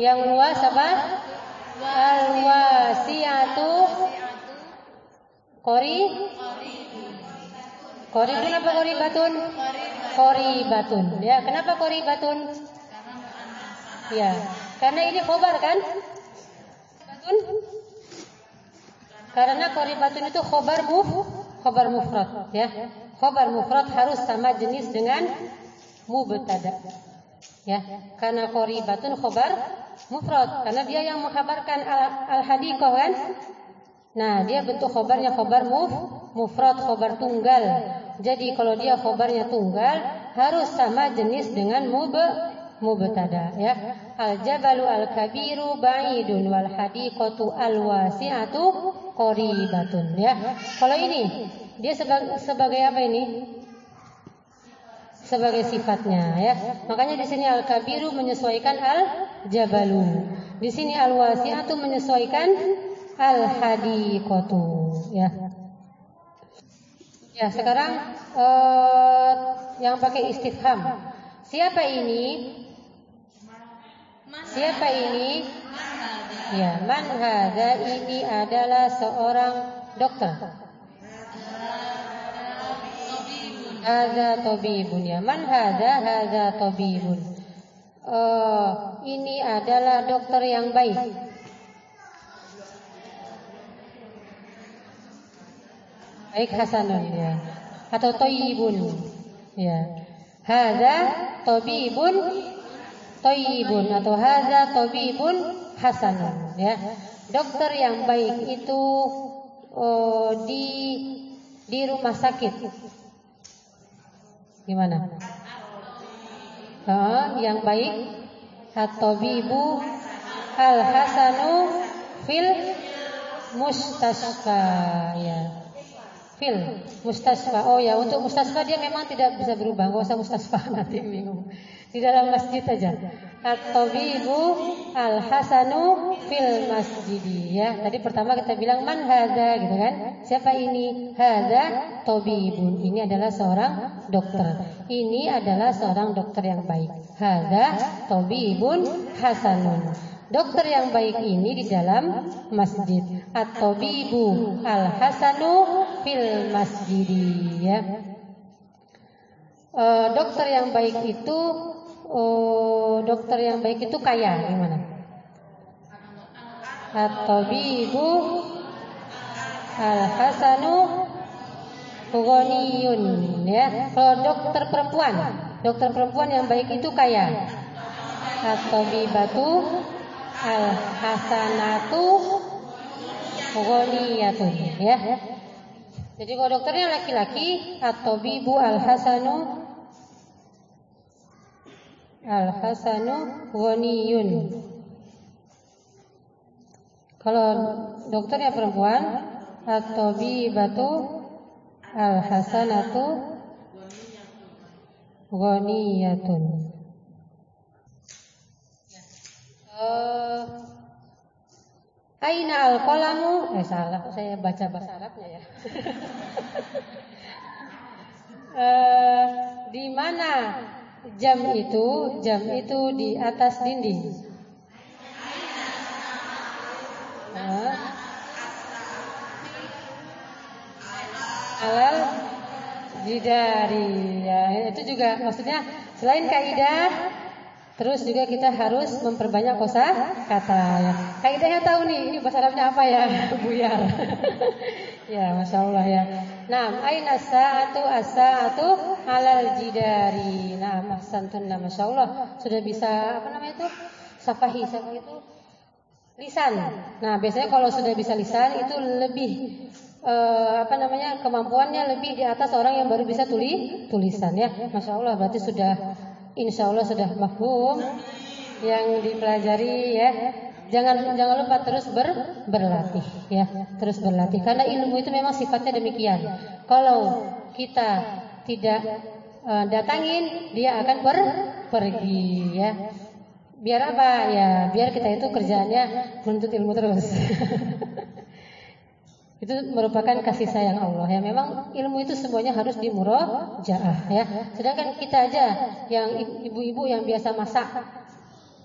yang luas apa? Al wasiatu kori kori kenapa kori batun? Kori batun. Ya, kenapa kori batun? Ya, karena ini khobar kan? Batun? Karena koribatun itu khobar muf, khobar mufrad, ya. Khobar mufrad harus sama jenis dengan mubtada. Ya, karena koribatun khobar mufrad, karena dia yang mengkhabarkan al, al hadiqah kan? Nah, dia bentuk khobarnya khobar muf, mufrad khobar tunggal. Jadi kalau dia khobarnya tunggal harus sama jenis dengan mub mubtada ya. Al jabalu al kabiru ba'idun wal hadiqatu al wasi'atu qaribatun ya. Kalau ini dia sebagai, sebagai apa ini? Sebagai sifatnya ya. Makanya di sini al kabiru menyesuaikan al jabalu. Di sini al wasi'atu menyesuaikan al hadiqatu ya. Ya, sekarang eh, yang pakai istifham. Siapa ini? Siapa ini? Ya, man hadza ini adalah seorang dokter. Hadza tabibun ya. Man hadza hadza tabibun. Uh, ini adalah dokter yang baik. Baik hasanun ya. Atau thayyibun. Ya. Hadza tabibun thayyibun atau hadza tabibun hasanun ya. Dokter yang baik itu oh, di di rumah sakit. Gimana? Ah, yang baik at-tabibu al-hasanu fil mustasfa ya. Fil mustasfa. Oh ya, untuk mustasfa dia memang tidak bisa berubah. Enggak usah mustasfa nanti bingung. Di dalam masjid aja. At-tabibu al-hasanu fil masjid ya. Tadi pertama kita bilang man hadza gitu kan. Siapa ini? Hadza tabibun. Ini adalah seorang dokter. Ini adalah seorang dokter yang baik. Hadza tabibun hasanun. Dokter yang baik ini di dalam masjid. At-tabibu al-hasanu fil masjid ya. Eh, dokter yang baik itu oh, dokter yang baik itu kaya gimana? At-tabibu al-hasanu ghaniyun ya. Kalau dokter perempuan, dokter perempuan yang baik itu kaya. At-tabibatu al-hasanatu ghaniyatun ya. Jadi kalau dokternya laki-laki at-tabibu al-hasanu al-hasanu ghaniyun. Kalau dokternya perempuan at-tabibatu al-hasanatu ghaniyatun. Eh, Aina al-qalamu? Eh salah, saya baca bahasa Arabnya ya. Eh, di mana jam itu? Jam itu di atas dinding. Nah. Alal jidari ya itu juga maksudnya selain kaidah Terus juga kita harus memperbanyak kosa kata ya. Kaidahnya tahu nih, ini bahasa Arabnya apa ya? Buyar. ya, masya Allah ya. Nah, aina sa'atu as-sa'atu alal jidari. Nah, santun nah, masya Allah sudah bisa apa namanya itu? Safahi, safahi itu lisan. Nah, biasanya kalau sudah bisa lisan itu lebih eh, apa namanya kemampuannya lebih di atas orang yang baru bisa tulis tulisan ya. Masya Allah berarti sudah Insya Allah sudah mafhum yang dipelajari ya. Jangan jangan lupa terus ber, berlatih ya, terus berlatih karena ilmu itu memang sifatnya demikian. Kalau kita tidak uh, datangin, dia akan per, pergi ya. Biar apa ya? Biar kita itu kerjanya menuntut ilmu terus. itu merupakan kasih sayang Allah ya memang ilmu itu semuanya harus dimurojaah ya sedangkan kita aja yang ibu-ibu yang biasa masak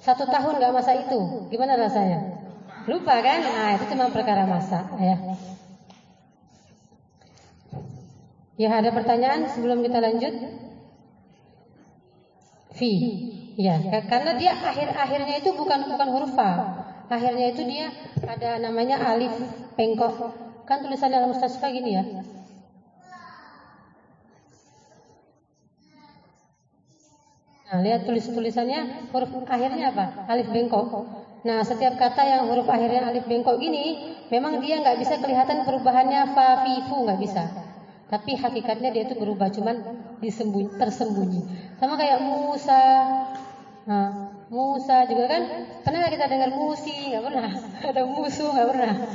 satu tahun nggak masak itu gimana rasanya? Lupa kan? Nah itu cuma perkara masak ya. Ya ada pertanyaan sebelum kita lanjut? Fi ya karena dia akhir-akhirnya itu bukan bukan huruf fa akhirnya itu dia ada namanya alif pengkok Kan tulisan dalam mustasfa gini ya. Nah, lihat tulis-tulisannya huruf akhirnya apa? Alif bengkok. Nah, setiap kata yang huruf akhirnya alif bengkok gini, memang dia nggak bisa kelihatan perubahannya fa fi fu nggak bisa. Tapi hakikatnya dia itu berubah, cuman disembunyi, tersembunyi. Sama kayak Musa. Nah, Musa juga kan pernah kita dengar musi, nggak pernah. Ada musuh nggak pernah.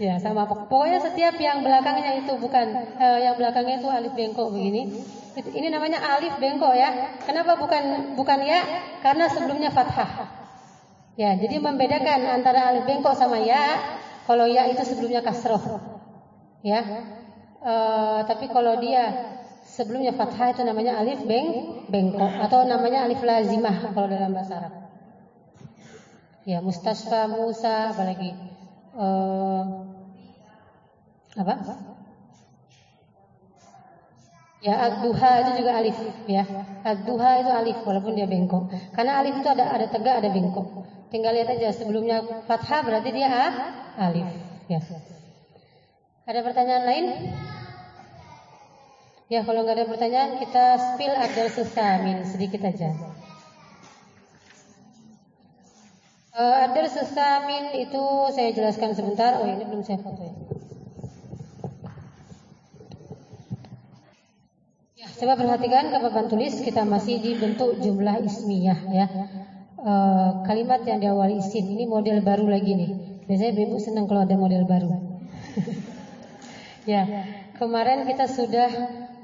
Ya sama pokoknya setiap yang belakangnya itu bukan eh, yang belakangnya itu alif bengkok begini. Ini namanya alif bengkok ya. Kenapa bukan bukan ya? Karena sebelumnya fathah. Ya, jadi membedakan antara alif bengkok sama ya. Kalau ya itu sebelumnya kasroh. Ya. E, tapi kalau dia sebelumnya fathah itu namanya alif beng bengkok atau namanya alif lazimah kalau dalam bahasa Arab. Ya, mustasfa Musa apalagi uh, apa? Ya, ad-duha itu juga alif ya. Ad-duha itu alif walaupun dia bengkok. Karena alif itu ada ada tegak, ada bengkok. Tinggal lihat aja sebelumnya fathah berarti dia a, alif ya. Ada pertanyaan lain? Ya kalau nggak ada pertanyaan kita spill ada sesamin sedikit aja. Uh, ada sesamin itu saya jelaskan sebentar. Oh ini belum saya foto ya. Coba perhatikan ke papan tulis kita masih di bentuk jumlah ismiyah ya. Uh, kalimat yang diawali isim ini model baru lagi nih. Biasanya ibu senang kalau ada model baru. ya, kemarin kita sudah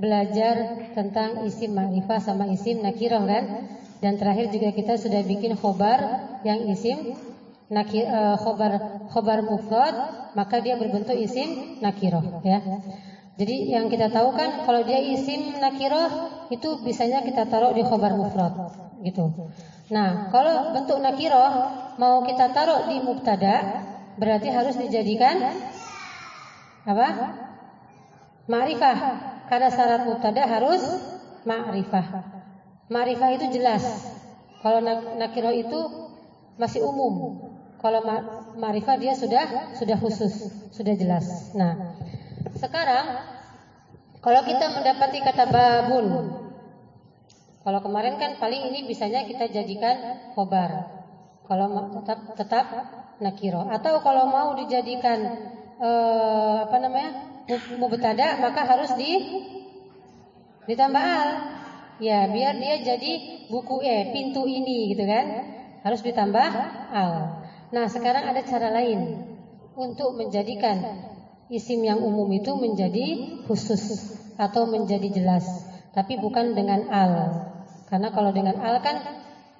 belajar tentang isim ma'rifah sama isim nakiroh kan? Dan terakhir juga kita sudah bikin khobar yang isim nakir, uh, khobar khobar mufrad, maka dia berbentuk isim nakiroh ya. Jadi yang kita tahu kan kalau dia isim nakiroh itu bisanya kita taruh di khobar mufrad gitu. Nah, kalau bentuk nakiroh mau kita taruh di mubtada berarti harus dijadikan apa? Ma'rifah karena syarat mubtada harus ma'rifah. Ma'rifah itu jelas. Kalau nakiro itu masih umum. Kalau ma'rifah dia sudah sudah khusus, sudah jelas. Nah, sekarang kalau kita mendapati kata babun, kalau kemarin kan paling ini bisanya kita jadikan khobar. Kalau tetap tetap nakiro. Atau kalau mau dijadikan eh, apa namanya mubtada maka harus di ditambah al. Ya, biar dia jadi buku E, pintu ini gitu kan. Harus ditambah al. Nah, sekarang ada cara lain untuk menjadikan isim yang umum itu menjadi khusus atau menjadi jelas, tapi bukan dengan al. Karena kalau dengan al kan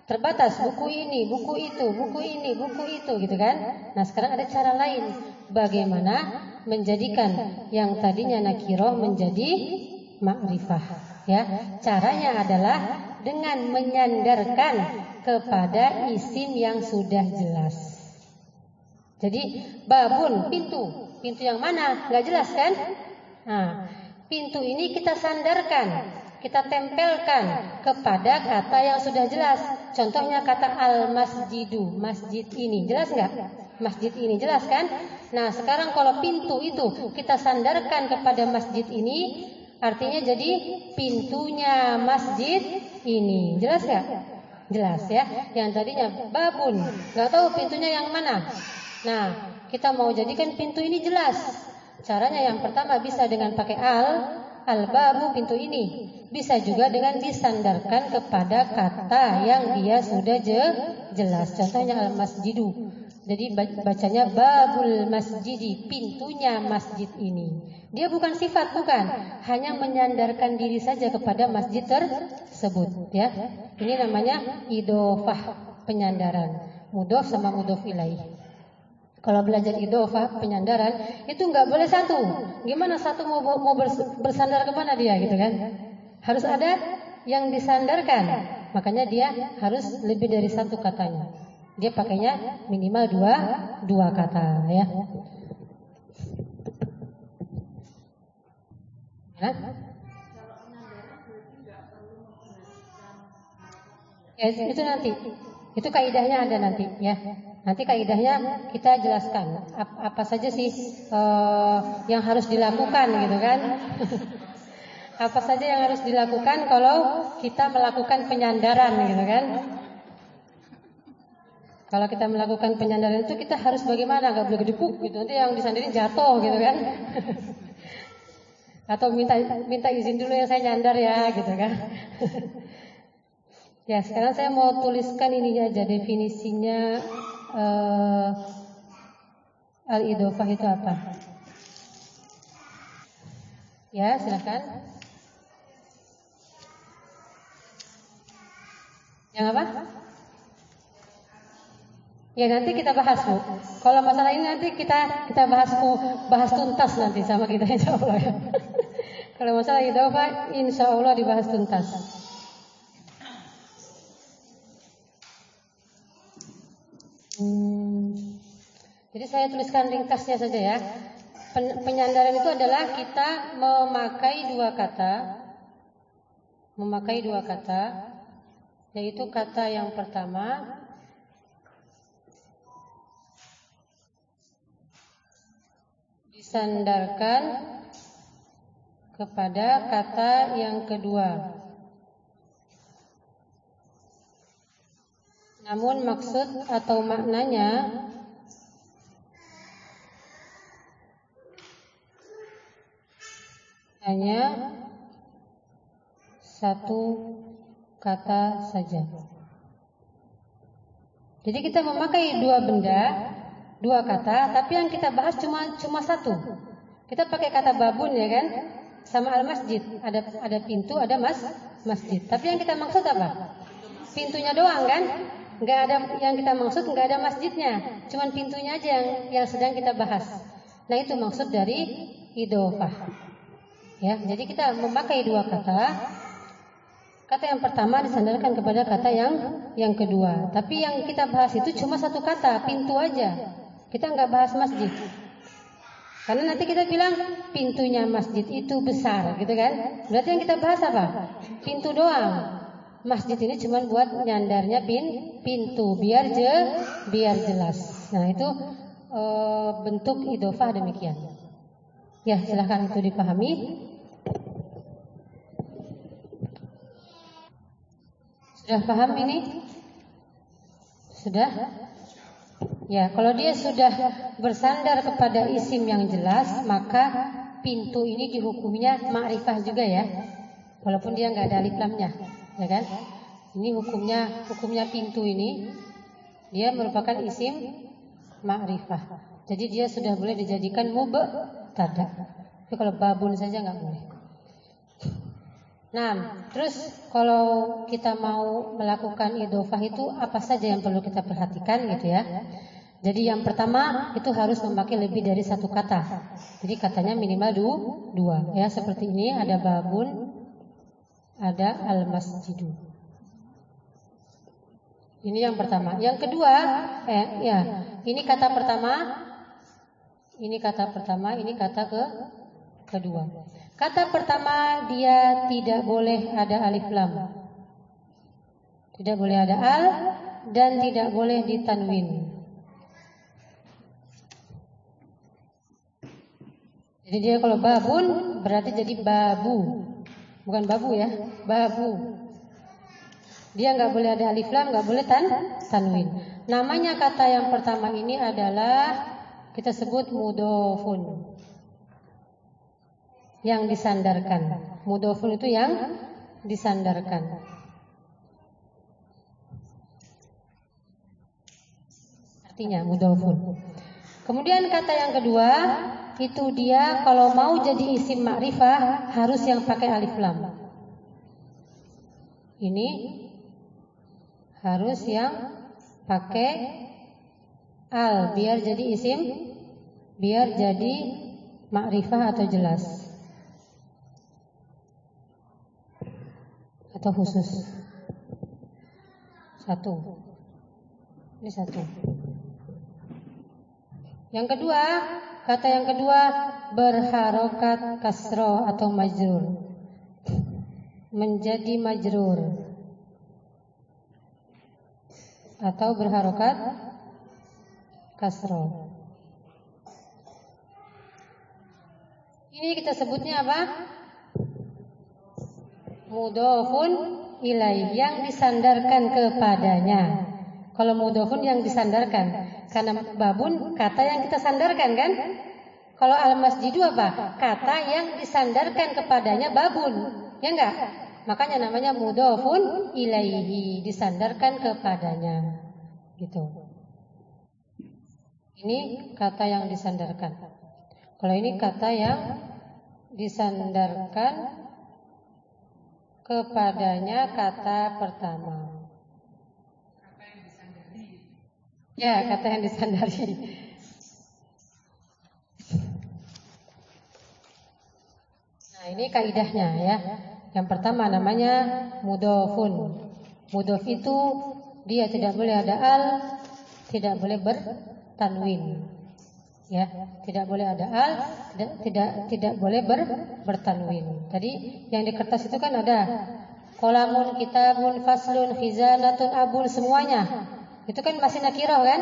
terbatas buku ini, buku itu, buku ini, buku itu gitu kan. Nah, sekarang ada cara lain bagaimana menjadikan yang tadinya nakiroh menjadi makrifah ya caranya adalah dengan menyandarkan kepada isim yang sudah jelas jadi babun pintu pintu yang mana? Nggak jelas kan? Nah pintu ini kita sandarkan kita tempelkan kepada kata yang sudah jelas. Contohnya kata al masjidu masjid ini. Jelas nggak? Masjid ini jelas kan? Nah sekarang kalau pintu itu kita sandarkan kepada masjid ini Artinya jadi pintunya masjid ini. Jelas ya? Jelas ya? Yang tadinya babun. Gak tahu pintunya yang mana. Nah kita mau jadikan pintu ini jelas Caranya yang pertama bisa dengan pakai al Al-babu pintu ini Bisa juga dengan disandarkan kepada kata yang dia sudah je, jelas Contohnya al-masjidu jadi bacanya babul masjidi, pintunya masjid ini. Dia bukan sifat, bukan. Hanya menyandarkan diri saja kepada masjid tersebut. Ya, Ini namanya idofah, penyandaran. Mudof sama mudof ilaih. Kalau belajar idofah, penyandaran, itu nggak boleh satu. Gimana satu mau, mau bersandar ke mana dia gitu kan? Harus ada yang disandarkan. Makanya dia harus lebih dari satu katanya. Dia pakainya minimal dua dua kata ya. Hah? Ya, itu nanti. Itu kaidahnya ada nanti ya. Nanti kaidahnya kita jelaskan apa, apa saja sih uh, yang harus dilakukan gitu kan. apa saja yang harus dilakukan kalau kita melakukan penyandaran gitu kan. Kalau kita melakukan penyandaran itu kita harus bagaimana? Gak boleh gedebuk gitu. Nanti yang disandarin jatuh gitu kan. Atau minta minta izin dulu ya saya nyandar ya gitu kan. ya sekarang saya mau tuliskan ini aja definisinya uh, al-idofah itu apa. Ya silakan. Yang apa? Ya nanti kita bahas bu. Kalau masalah ini nanti kita kita bahas bu, bahas tuntas nanti sama kita insya Allah ya. Kalau masalah Pak, insya Allah dibahas tuntas. Jadi saya tuliskan ringkasnya saja ya. Penyandaran itu adalah kita memakai dua kata, memakai dua kata, yaitu kata yang pertama disandarkan kepada kata yang kedua. Namun maksud atau maknanya hanya satu kata saja. Jadi kita memakai dua benda, dua kata, tapi yang kita bahas cuma cuma satu. Kita pakai kata babun ya kan? Sama al masjid. Ada ada pintu, ada mas masjid. Tapi yang kita maksud apa? Pintunya doang kan? Nggak ada yang kita maksud nggak ada masjidnya. Cuman pintunya aja yang yang sedang kita bahas. Nah itu maksud dari idofah. Ya, jadi kita memakai dua kata. Kata yang pertama disandarkan kepada kata yang yang kedua. Tapi yang kita bahas itu cuma satu kata, pintu aja. Kita nggak bahas masjid. Karena nanti kita bilang pintunya masjid itu besar, gitu kan? Berarti yang kita bahas apa? Pintu doang. Masjid ini cuma buat nyandarnya pin pintu, biar je, biar jelas. Nah itu e, bentuk idofah demikian. Ya silahkan itu dipahami. Sudah paham ini? Sudah? Ya, kalau dia sudah bersandar kepada isim yang jelas, maka pintu ini dihukumnya ma'rifah juga ya. Walaupun dia nggak ada alif lamnya, ya kan? Ini hukumnya hukumnya pintu ini dia merupakan isim ma'rifah. Jadi dia sudah boleh dijadikan mubtada. Tapi kalau babun saja nggak boleh. Nah, terus kalau kita mau melakukan idofah itu apa saja yang perlu kita perhatikan gitu ya? Jadi yang pertama itu harus memakai lebih dari satu kata. Jadi katanya minimal du, dua ya seperti ini ada babun, ada al masjidu. Ini yang pertama. Yang kedua, eh ya, ini kata pertama, ini kata pertama, ini kata ke kedua. Kata pertama dia tidak boleh ada alif lam. Tidak boleh ada al dan tidak boleh ditanwin. Jadi dia kalau babun berarti jadi babu. Bukan babu ya, babu. Dia nggak boleh ada alif lam, nggak boleh tan tanwin. Namanya kata yang pertama ini adalah kita sebut mudofun yang disandarkan. Mudofun itu yang disandarkan. Artinya mudofun. Kemudian kata yang kedua itu dia kalau mau jadi isim ma'rifah harus yang pakai alif lam. Ini harus yang pakai al biar jadi isim biar jadi ma'rifah atau jelas. Atau khusus. Satu. Ini satu. Yang kedua kata yang kedua berharokat kasro atau majrur menjadi majrur atau berharokat kasro. Ini kita sebutnya apa? Mudofun ilai yang disandarkan kepadanya. Kalau mudofun yang disandarkan, karena babun kata yang kita sandarkan kan? Kalau al masjidu apa? Kata yang disandarkan kepadanya babun, ya enggak? Makanya namanya mudofun ilaihi, disandarkan kepadanya. Gitu. Ini kata yang disandarkan. Kalau ini kata yang disandarkan kepadanya kata pertama. Ya, kata yang disandari. Nah, ini kaidahnya ya. Yang pertama namanya mudofun. Mudof itu dia tidak boleh ada al, tidak boleh bertanwin. Ya, tidak boleh ada al, tidak tidak tidak boleh ber, bertanwin. Tadi yang di kertas itu kan ada kolamun, kitabun, faslun, khizanatun, abun semuanya. Itu kan masih nakirah kan?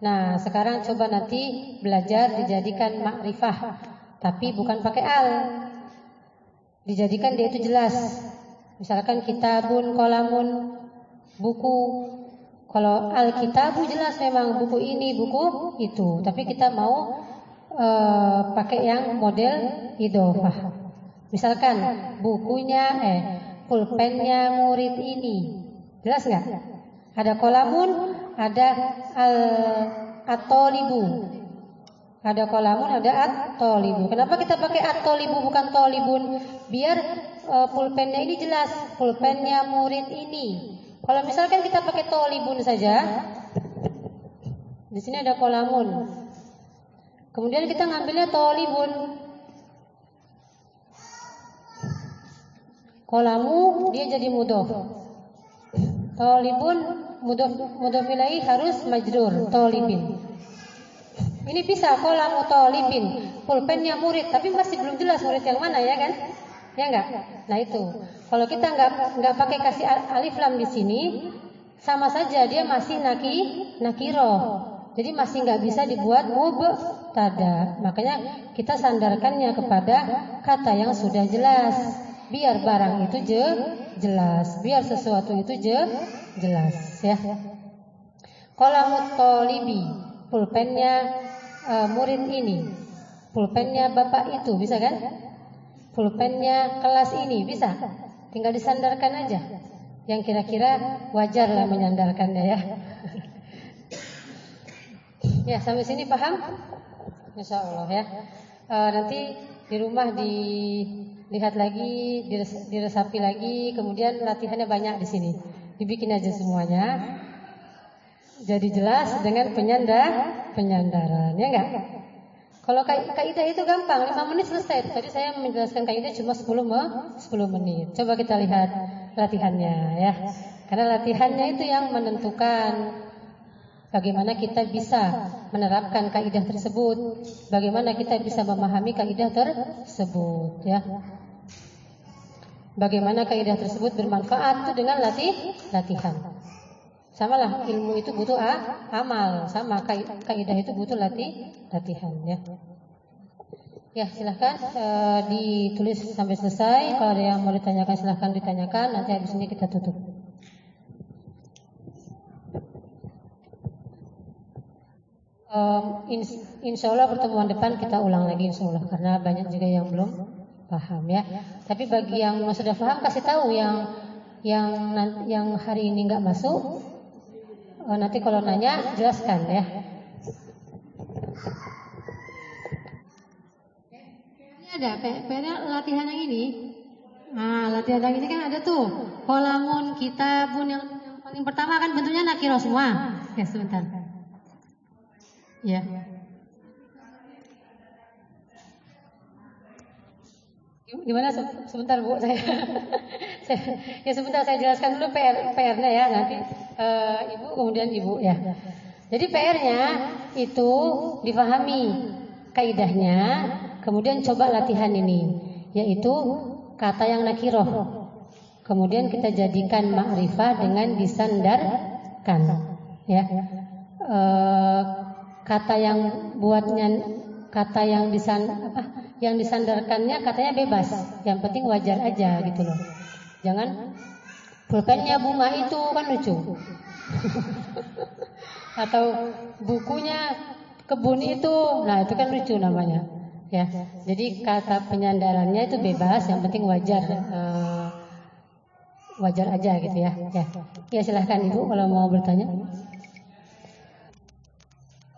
Nah, sekarang coba nanti belajar dijadikan makrifah, tapi bukan pakai al, Dijadikan dia itu jelas. Misalkan kitabun, kolamun, buku. Kalau alkitabu jelas memang buku ini, buku itu. Tapi kita mau eh, pakai yang model idofah. Misalkan bukunya, eh, pulpennya murid ini. Jelas nggak? Ada kolamun, ada al atolibu. Ada kolamun, ada at-tolibu. Kenapa kita pakai at-tolibu bukan tolibun? Biar uh, pulpennya ini jelas, pulpennya murid ini. Kalau misalkan kita pakai tolibun saja, di sini ada kolamun. Kemudian kita ngambilnya tolibun. Kolamu dia jadi mudof. Tolibun mudof mudof ilaih harus majrur tolibin. Ini bisa kolam tolibin, pulpennya murid, tapi masih belum jelas murid yang mana ya kan? Ya enggak? Nah itu. Kalau kita enggak enggak pakai kasih alif lam di sini, sama saja dia masih naki nakiro. Jadi masih enggak bisa dibuat mubtada. Makanya kita sandarkannya kepada kata yang sudah jelas. Biar barang itu je, jelas, biar sesuatu itu je, jelas ya. Kolamut tolibi, pulpennya uh, murid ini, pulpennya bapak itu bisa kan? Pulpennya kelas ini bisa, tinggal disandarkan aja. Yang kira-kira wajar lah menyandarkannya ya. ya sampai sini paham? Insya Allah ya. Uh, nanti di rumah dilihat lagi, dires, diresapi lagi, kemudian latihannya banyak di sini. Dibikin aja semuanya. Jadi jelas dengan penyandar, penyandaran, ya enggak? Kalau kaidah itu gampang, 5 menit selesai. Tadi saya menjelaskan kaidah cuma 10 10 menit. Coba kita lihat latihannya ya. Karena latihannya itu yang menentukan bagaimana kita bisa menerapkan kaidah tersebut, bagaimana kita bisa memahami kaidah tersebut ya. Bagaimana kaidah tersebut bermanfaat itu dengan latih latihan. Sama lah ilmu itu butuh a, amal, sama kaidah itu butuh latih latihan ya. Ya silahkan e, ditulis sampai selesai. Kalau ada yang mau ditanyakan silahkan ditanyakan. Nanti habis ini kita tutup. Um, insya Allah pertemuan depan kita ulang lagi insya Allah karena banyak juga yang belum paham ya. Tapi bagi yang sudah paham kasih tahu yang yang yang hari ini nggak masuk oh, nanti kalau nanya jelaskan ya. Ini ada PR latihan yang ini. Nah, latihan yang ini kan ada tuh kolamun, kitabun yang, yang paling pertama kan bentuknya nakiro semua. Ya sebentar. Ya. Gimana sebentar Bu saya, ya sebentar saya jelaskan dulu PR PR-nya ya nanti uh, Ibu kemudian Ibu ya. Jadi PR-nya itu dipahami kaidahnya, kemudian coba latihan ini yaitu kata yang nakiroh. Kemudian kita jadikan ma'rifah dengan disandarkan ya. Uh, kata yang buatnya kata yang disan apa yang disandarkannya katanya bebas. Yang penting wajar aja gitu loh. Jangan pulpennya bunga itu kan lucu. Atau bukunya kebun itu. Nah itu kan lucu namanya. Ya jadi kata penyandarannya itu bebas yang penting wajar uh, wajar aja gitu ya. Ya ya silahkan ibu kalau mau bertanya.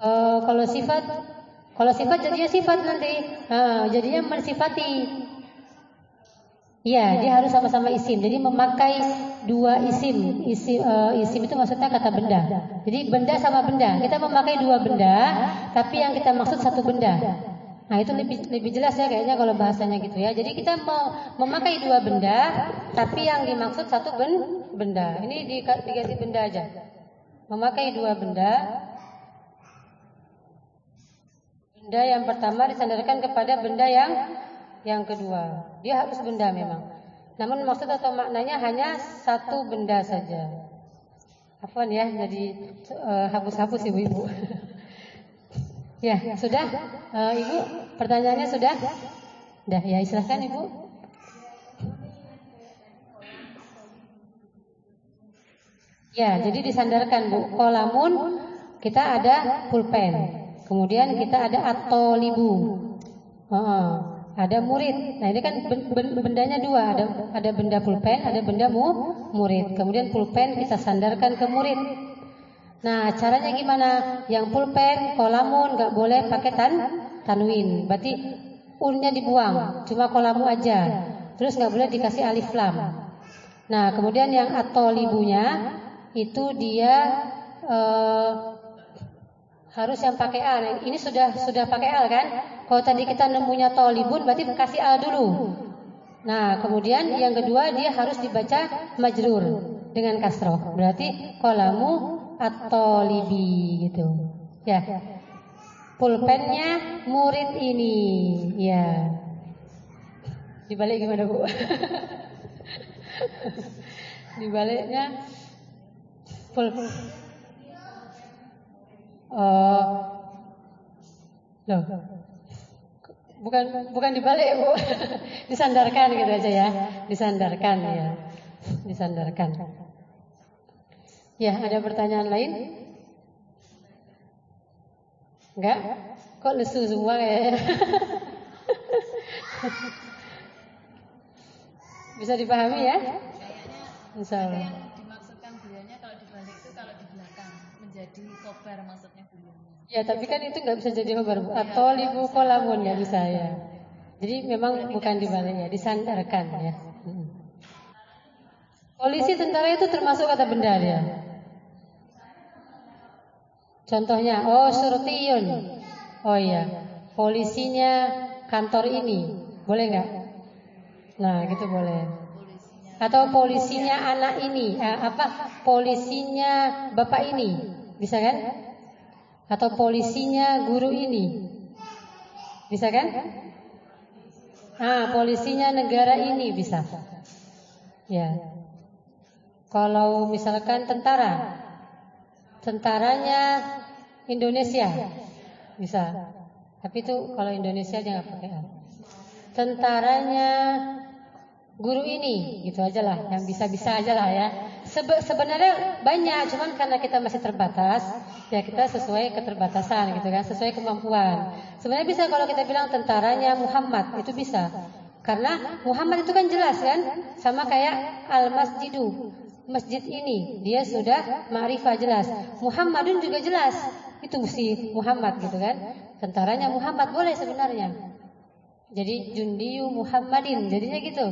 Uh, kalau sifat, kalau sifat jadinya sifat nanti, nah, jadinya mensifati. Iya, dia harus sama-sama isim. Jadi memakai dua isim. Isim, uh, isim itu maksudnya kata benda. Jadi benda sama benda. Kita memakai dua benda, tapi yang kita maksud satu benda. Nah itu lebih lebih jelas ya kayaknya kalau bahasanya gitu ya. Jadi kita mau memakai dua benda, tapi yang dimaksud satu ben, benda. Ini diganti benda aja. Memakai dua benda, Benda yang pertama disandarkan kepada benda yang yang kedua. Dia harus benda memang. Namun maksud atau maknanya hanya satu benda saja. Apaan ya, jadi uh, hapus-hapus ibu-ibu. ya, sudah? Uh, ibu, pertanyaannya sudah? Dah ya, silahkan ibu. Ya, jadi disandarkan bu. Kolamun kita ada pulpen. Kemudian kita ada atolibu. Oh, ada murid. Nah, ini kan ben- ben- bendanya dua, ada ada benda pulpen, ada benda mu, murid. Kemudian pulpen kita sandarkan ke murid. Nah, caranya gimana? Yang pulpen, kolamun nggak boleh pakai tan tanwin. Berarti unnya dibuang, cuma kolamu aja. Terus nggak boleh dikasih alif lam. Nah, kemudian yang atolibunya itu dia eh, harus yang pakai al. Ini sudah sudah pakai al kan? Kalau tadi kita nemunya tolibun berarti kasih al dulu. Nah, kemudian yang kedua dia harus dibaca majrur dengan kasroh. Berarti kolamu atau libi gitu. Ya. Pulpennya murid ini. Ya. Dibalik gimana, Bu? Dibaliknya pul Oh. Loh. Bukan bukan dibalik, Bu. Disandarkan gitu aja ya. Disandarkan ya. Disandarkan. Ya, ada pertanyaan lain? Enggak? Kok lesu semua ya? Bisa dipahami ya? Insya Allah. Yang dimaksudkan beliaunya kalau dibalik itu kalau di belakang menjadi kobar maksudnya. Ya, tapi kan itu nggak bisa jadi khobar atau libu kolamun nggak bisa ya. Jadi memang bukan dibalik ya, disandarkan ya. Mm. Polisi tentara itu termasuk kata benda dia. Contohnya, oh surtiyun. Oh iya, polisinya kantor ini, boleh nggak? Nah, gitu boleh. Atau polisinya anak ini, eh, apa? Polisinya bapak ini, bisa kan? Atau polisinya guru ini, bisa kan? Ah, polisinya negara ini bisa. Ya. Kalau misalkan tentara, tentaranya Indonesia bisa. Tapi itu kalau Indonesia jangan pakai. Tentaranya guru ini, gitu aja lah, yang bisa-bisa aja lah ya. Sebe- sebenarnya banyak, cuman karena kita masih terbatas, ya kita sesuai keterbatasan gitu kan, sesuai kemampuan. Sebenarnya bisa kalau kita bilang tentaranya Muhammad, itu bisa. Karena Muhammad itu kan jelas kan, sama kayak al-masjidu. Masjid ini dia sudah ma'rifah jelas. Muhammadun juga jelas. Itu mesti Muhammad gitu kan. Tentaranya Muhammad boleh sebenarnya. Jadi jundiyu Muhammadin jadinya gitu.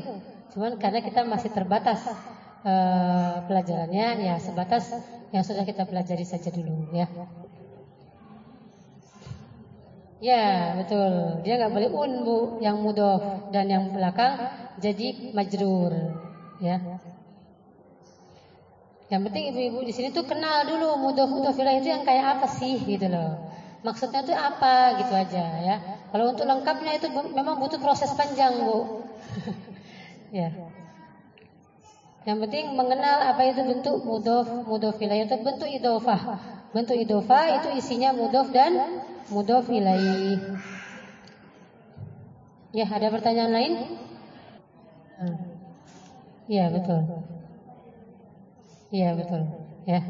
Cuman karena kita masih terbatas eh, pelajarannya ya sebatas yang sudah kita pelajari saja dulu ya. Ya betul. Dia nggak boleh un bu yang mudof dan yang belakang jadi majrur ya. Yang penting ibu-ibu di sini tuh kenal dulu mudof mudof itu yang kayak apa sih gitu loh. Maksudnya tuh apa gitu aja ya. Kalau untuk lengkapnya itu memang butuh proses panjang bu. ya. Yang penting mengenal apa itu bentuk mudof mudof itu bentuk idofah. Bentuk idofah itu isinya mudof dan mudof ilaih. Ya, ada pertanyaan lain? Ya, betul. Ya, betul. Ya.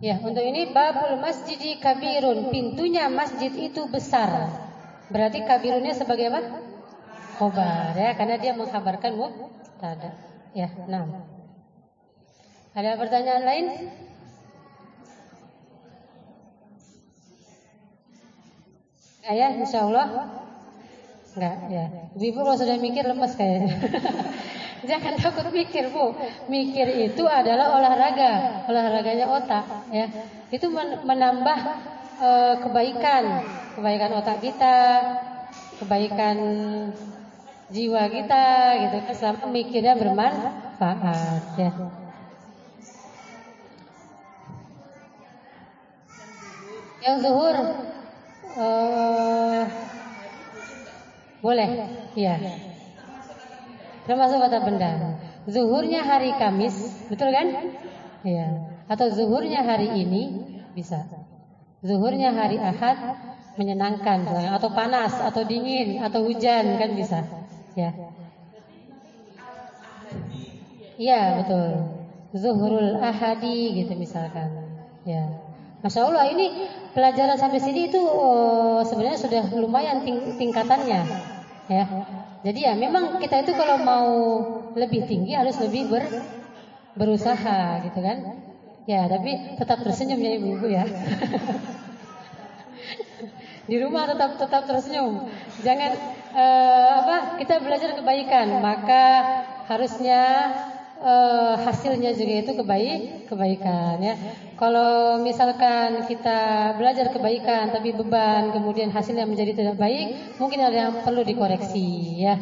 Ya, untuk ini babul masjidi kabirun. Pintunya masjid itu besar. Berarti kabirunnya sebagai apa? Khobar ya, karena dia mengkabarkan mubtada. Ya, nah. Ada pertanyaan lain? Enggak ya, insya Allah. Enggak ya. Ibu kalau sudah mikir lemes kayaknya. Jangan takut mikir bu. Mikir itu adalah olahraga, olahraganya otak ya. Itu menambah e, kebaikan, kebaikan otak kita, kebaikan jiwa kita gitu kan selama mikirnya bermanfaat ya. Yang zuhur uh, boleh, ya. Termasuk kata benda. Zuhurnya hari Kamis, betul kan? Ya. Atau zuhurnya hari ini bisa. Zuhurnya hari Ahad menyenangkan, atau panas, atau dingin, atau hujan kan bisa. Ya. Iya betul. zuhrul ahadi gitu misalkan. Ya. Masya Allah ini pelajaran sampai sini itu oh, sebenarnya sudah lumayan ting- tingkatannya. Ya. Jadi ya memang kita itu kalau mau lebih tinggi harus lebih ber, berusaha gitu kan. Ya, tapi tetap tersenyum ya ibu-ibu ya. Di rumah tetap tetap tersenyum. Jangan eh, apa? Kita belajar kebaikan, maka harusnya eh, hasilnya juga itu kebaik kebaikan ya. Kalau misalkan kita belajar kebaikan tapi beban kemudian hasilnya menjadi tidak baik, mungkin ada yang perlu dikoreksi ya.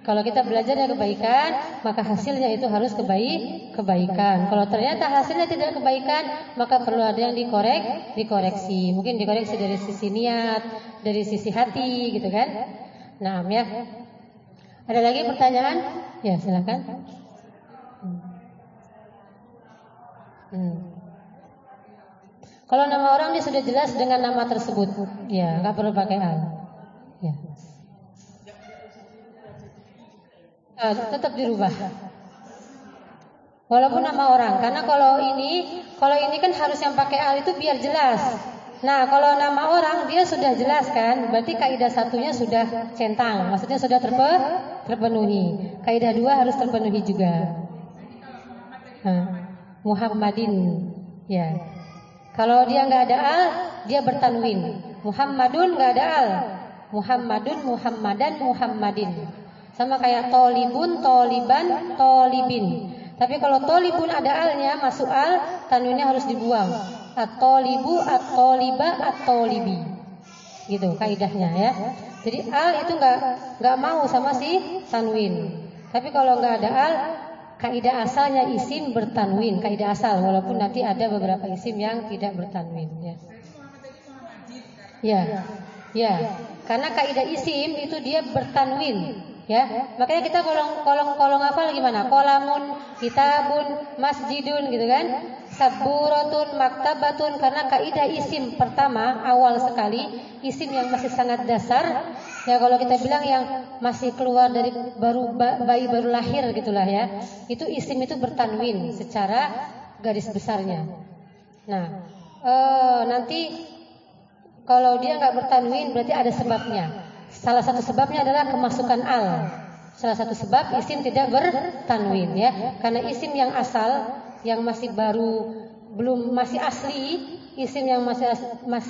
Kalau kita belajarnya kebaikan, maka hasilnya itu harus kebaik kebaikan. Kalau ternyata hasilnya tidak kebaikan, maka perlu ada yang dikorek, dikoreksi. Mungkin dikoreksi dari sisi niat, dari sisi hati, gitu kan? Nah, ya. Ada lagi pertanyaan? Ya, silakan. Hmm. Hmm. Kalau nama orang dia sudah jelas dengan nama tersebut, ya nggak perlu pakai al. Ya. Eh, tetap dirubah. Walaupun nama orang, karena kalau ini, kalau ini kan harus yang pakai al itu biar jelas. Nah, kalau nama orang dia sudah jelas kan, berarti kaidah satunya sudah centang, maksudnya sudah terpe, terpenuhi. Kaidah dua harus terpenuhi juga. Nah, Muhammadin, ya. Kalau dia nggak ada al, dia bertanwin. Muhammadun nggak ada al. Muhammadun, Muhammadan, Muhammadin. Sama kayak tolibun, toliban, tolibin. Tapi kalau tolibun ada alnya, masuk al, tanwinnya harus dibuang. At-tolibu, at-toliba, at-tolibi. Gitu kaidahnya ya. Jadi al itu nggak nggak mau sama si tanwin. Tapi kalau nggak ada al, kaidah asalnya isim bertanwin, kaidah asal walaupun nanti ada beberapa isim yang tidak bertanwin ya. Ya. Ya. Karena kaidah isim itu dia bertanwin ya. Makanya kita kolong kolong kolong hafal gimana? Kolamun, kitabun, masjidun gitu kan? Saburatun, maktabatun karena kaidah isim pertama awal sekali isim yang masih sangat dasar. Ya kalau kita bilang yang masih keluar dari baru bayi baru lahir gitulah ya itu isim itu bertanwin secara garis besarnya. Nah eh, nanti kalau dia nggak bertanwin berarti ada sebabnya. Salah satu sebabnya adalah kemasukan al. Salah satu sebab isim tidak bertanwin ya karena isim yang asal yang masih baru belum masih asli isim yang masih masih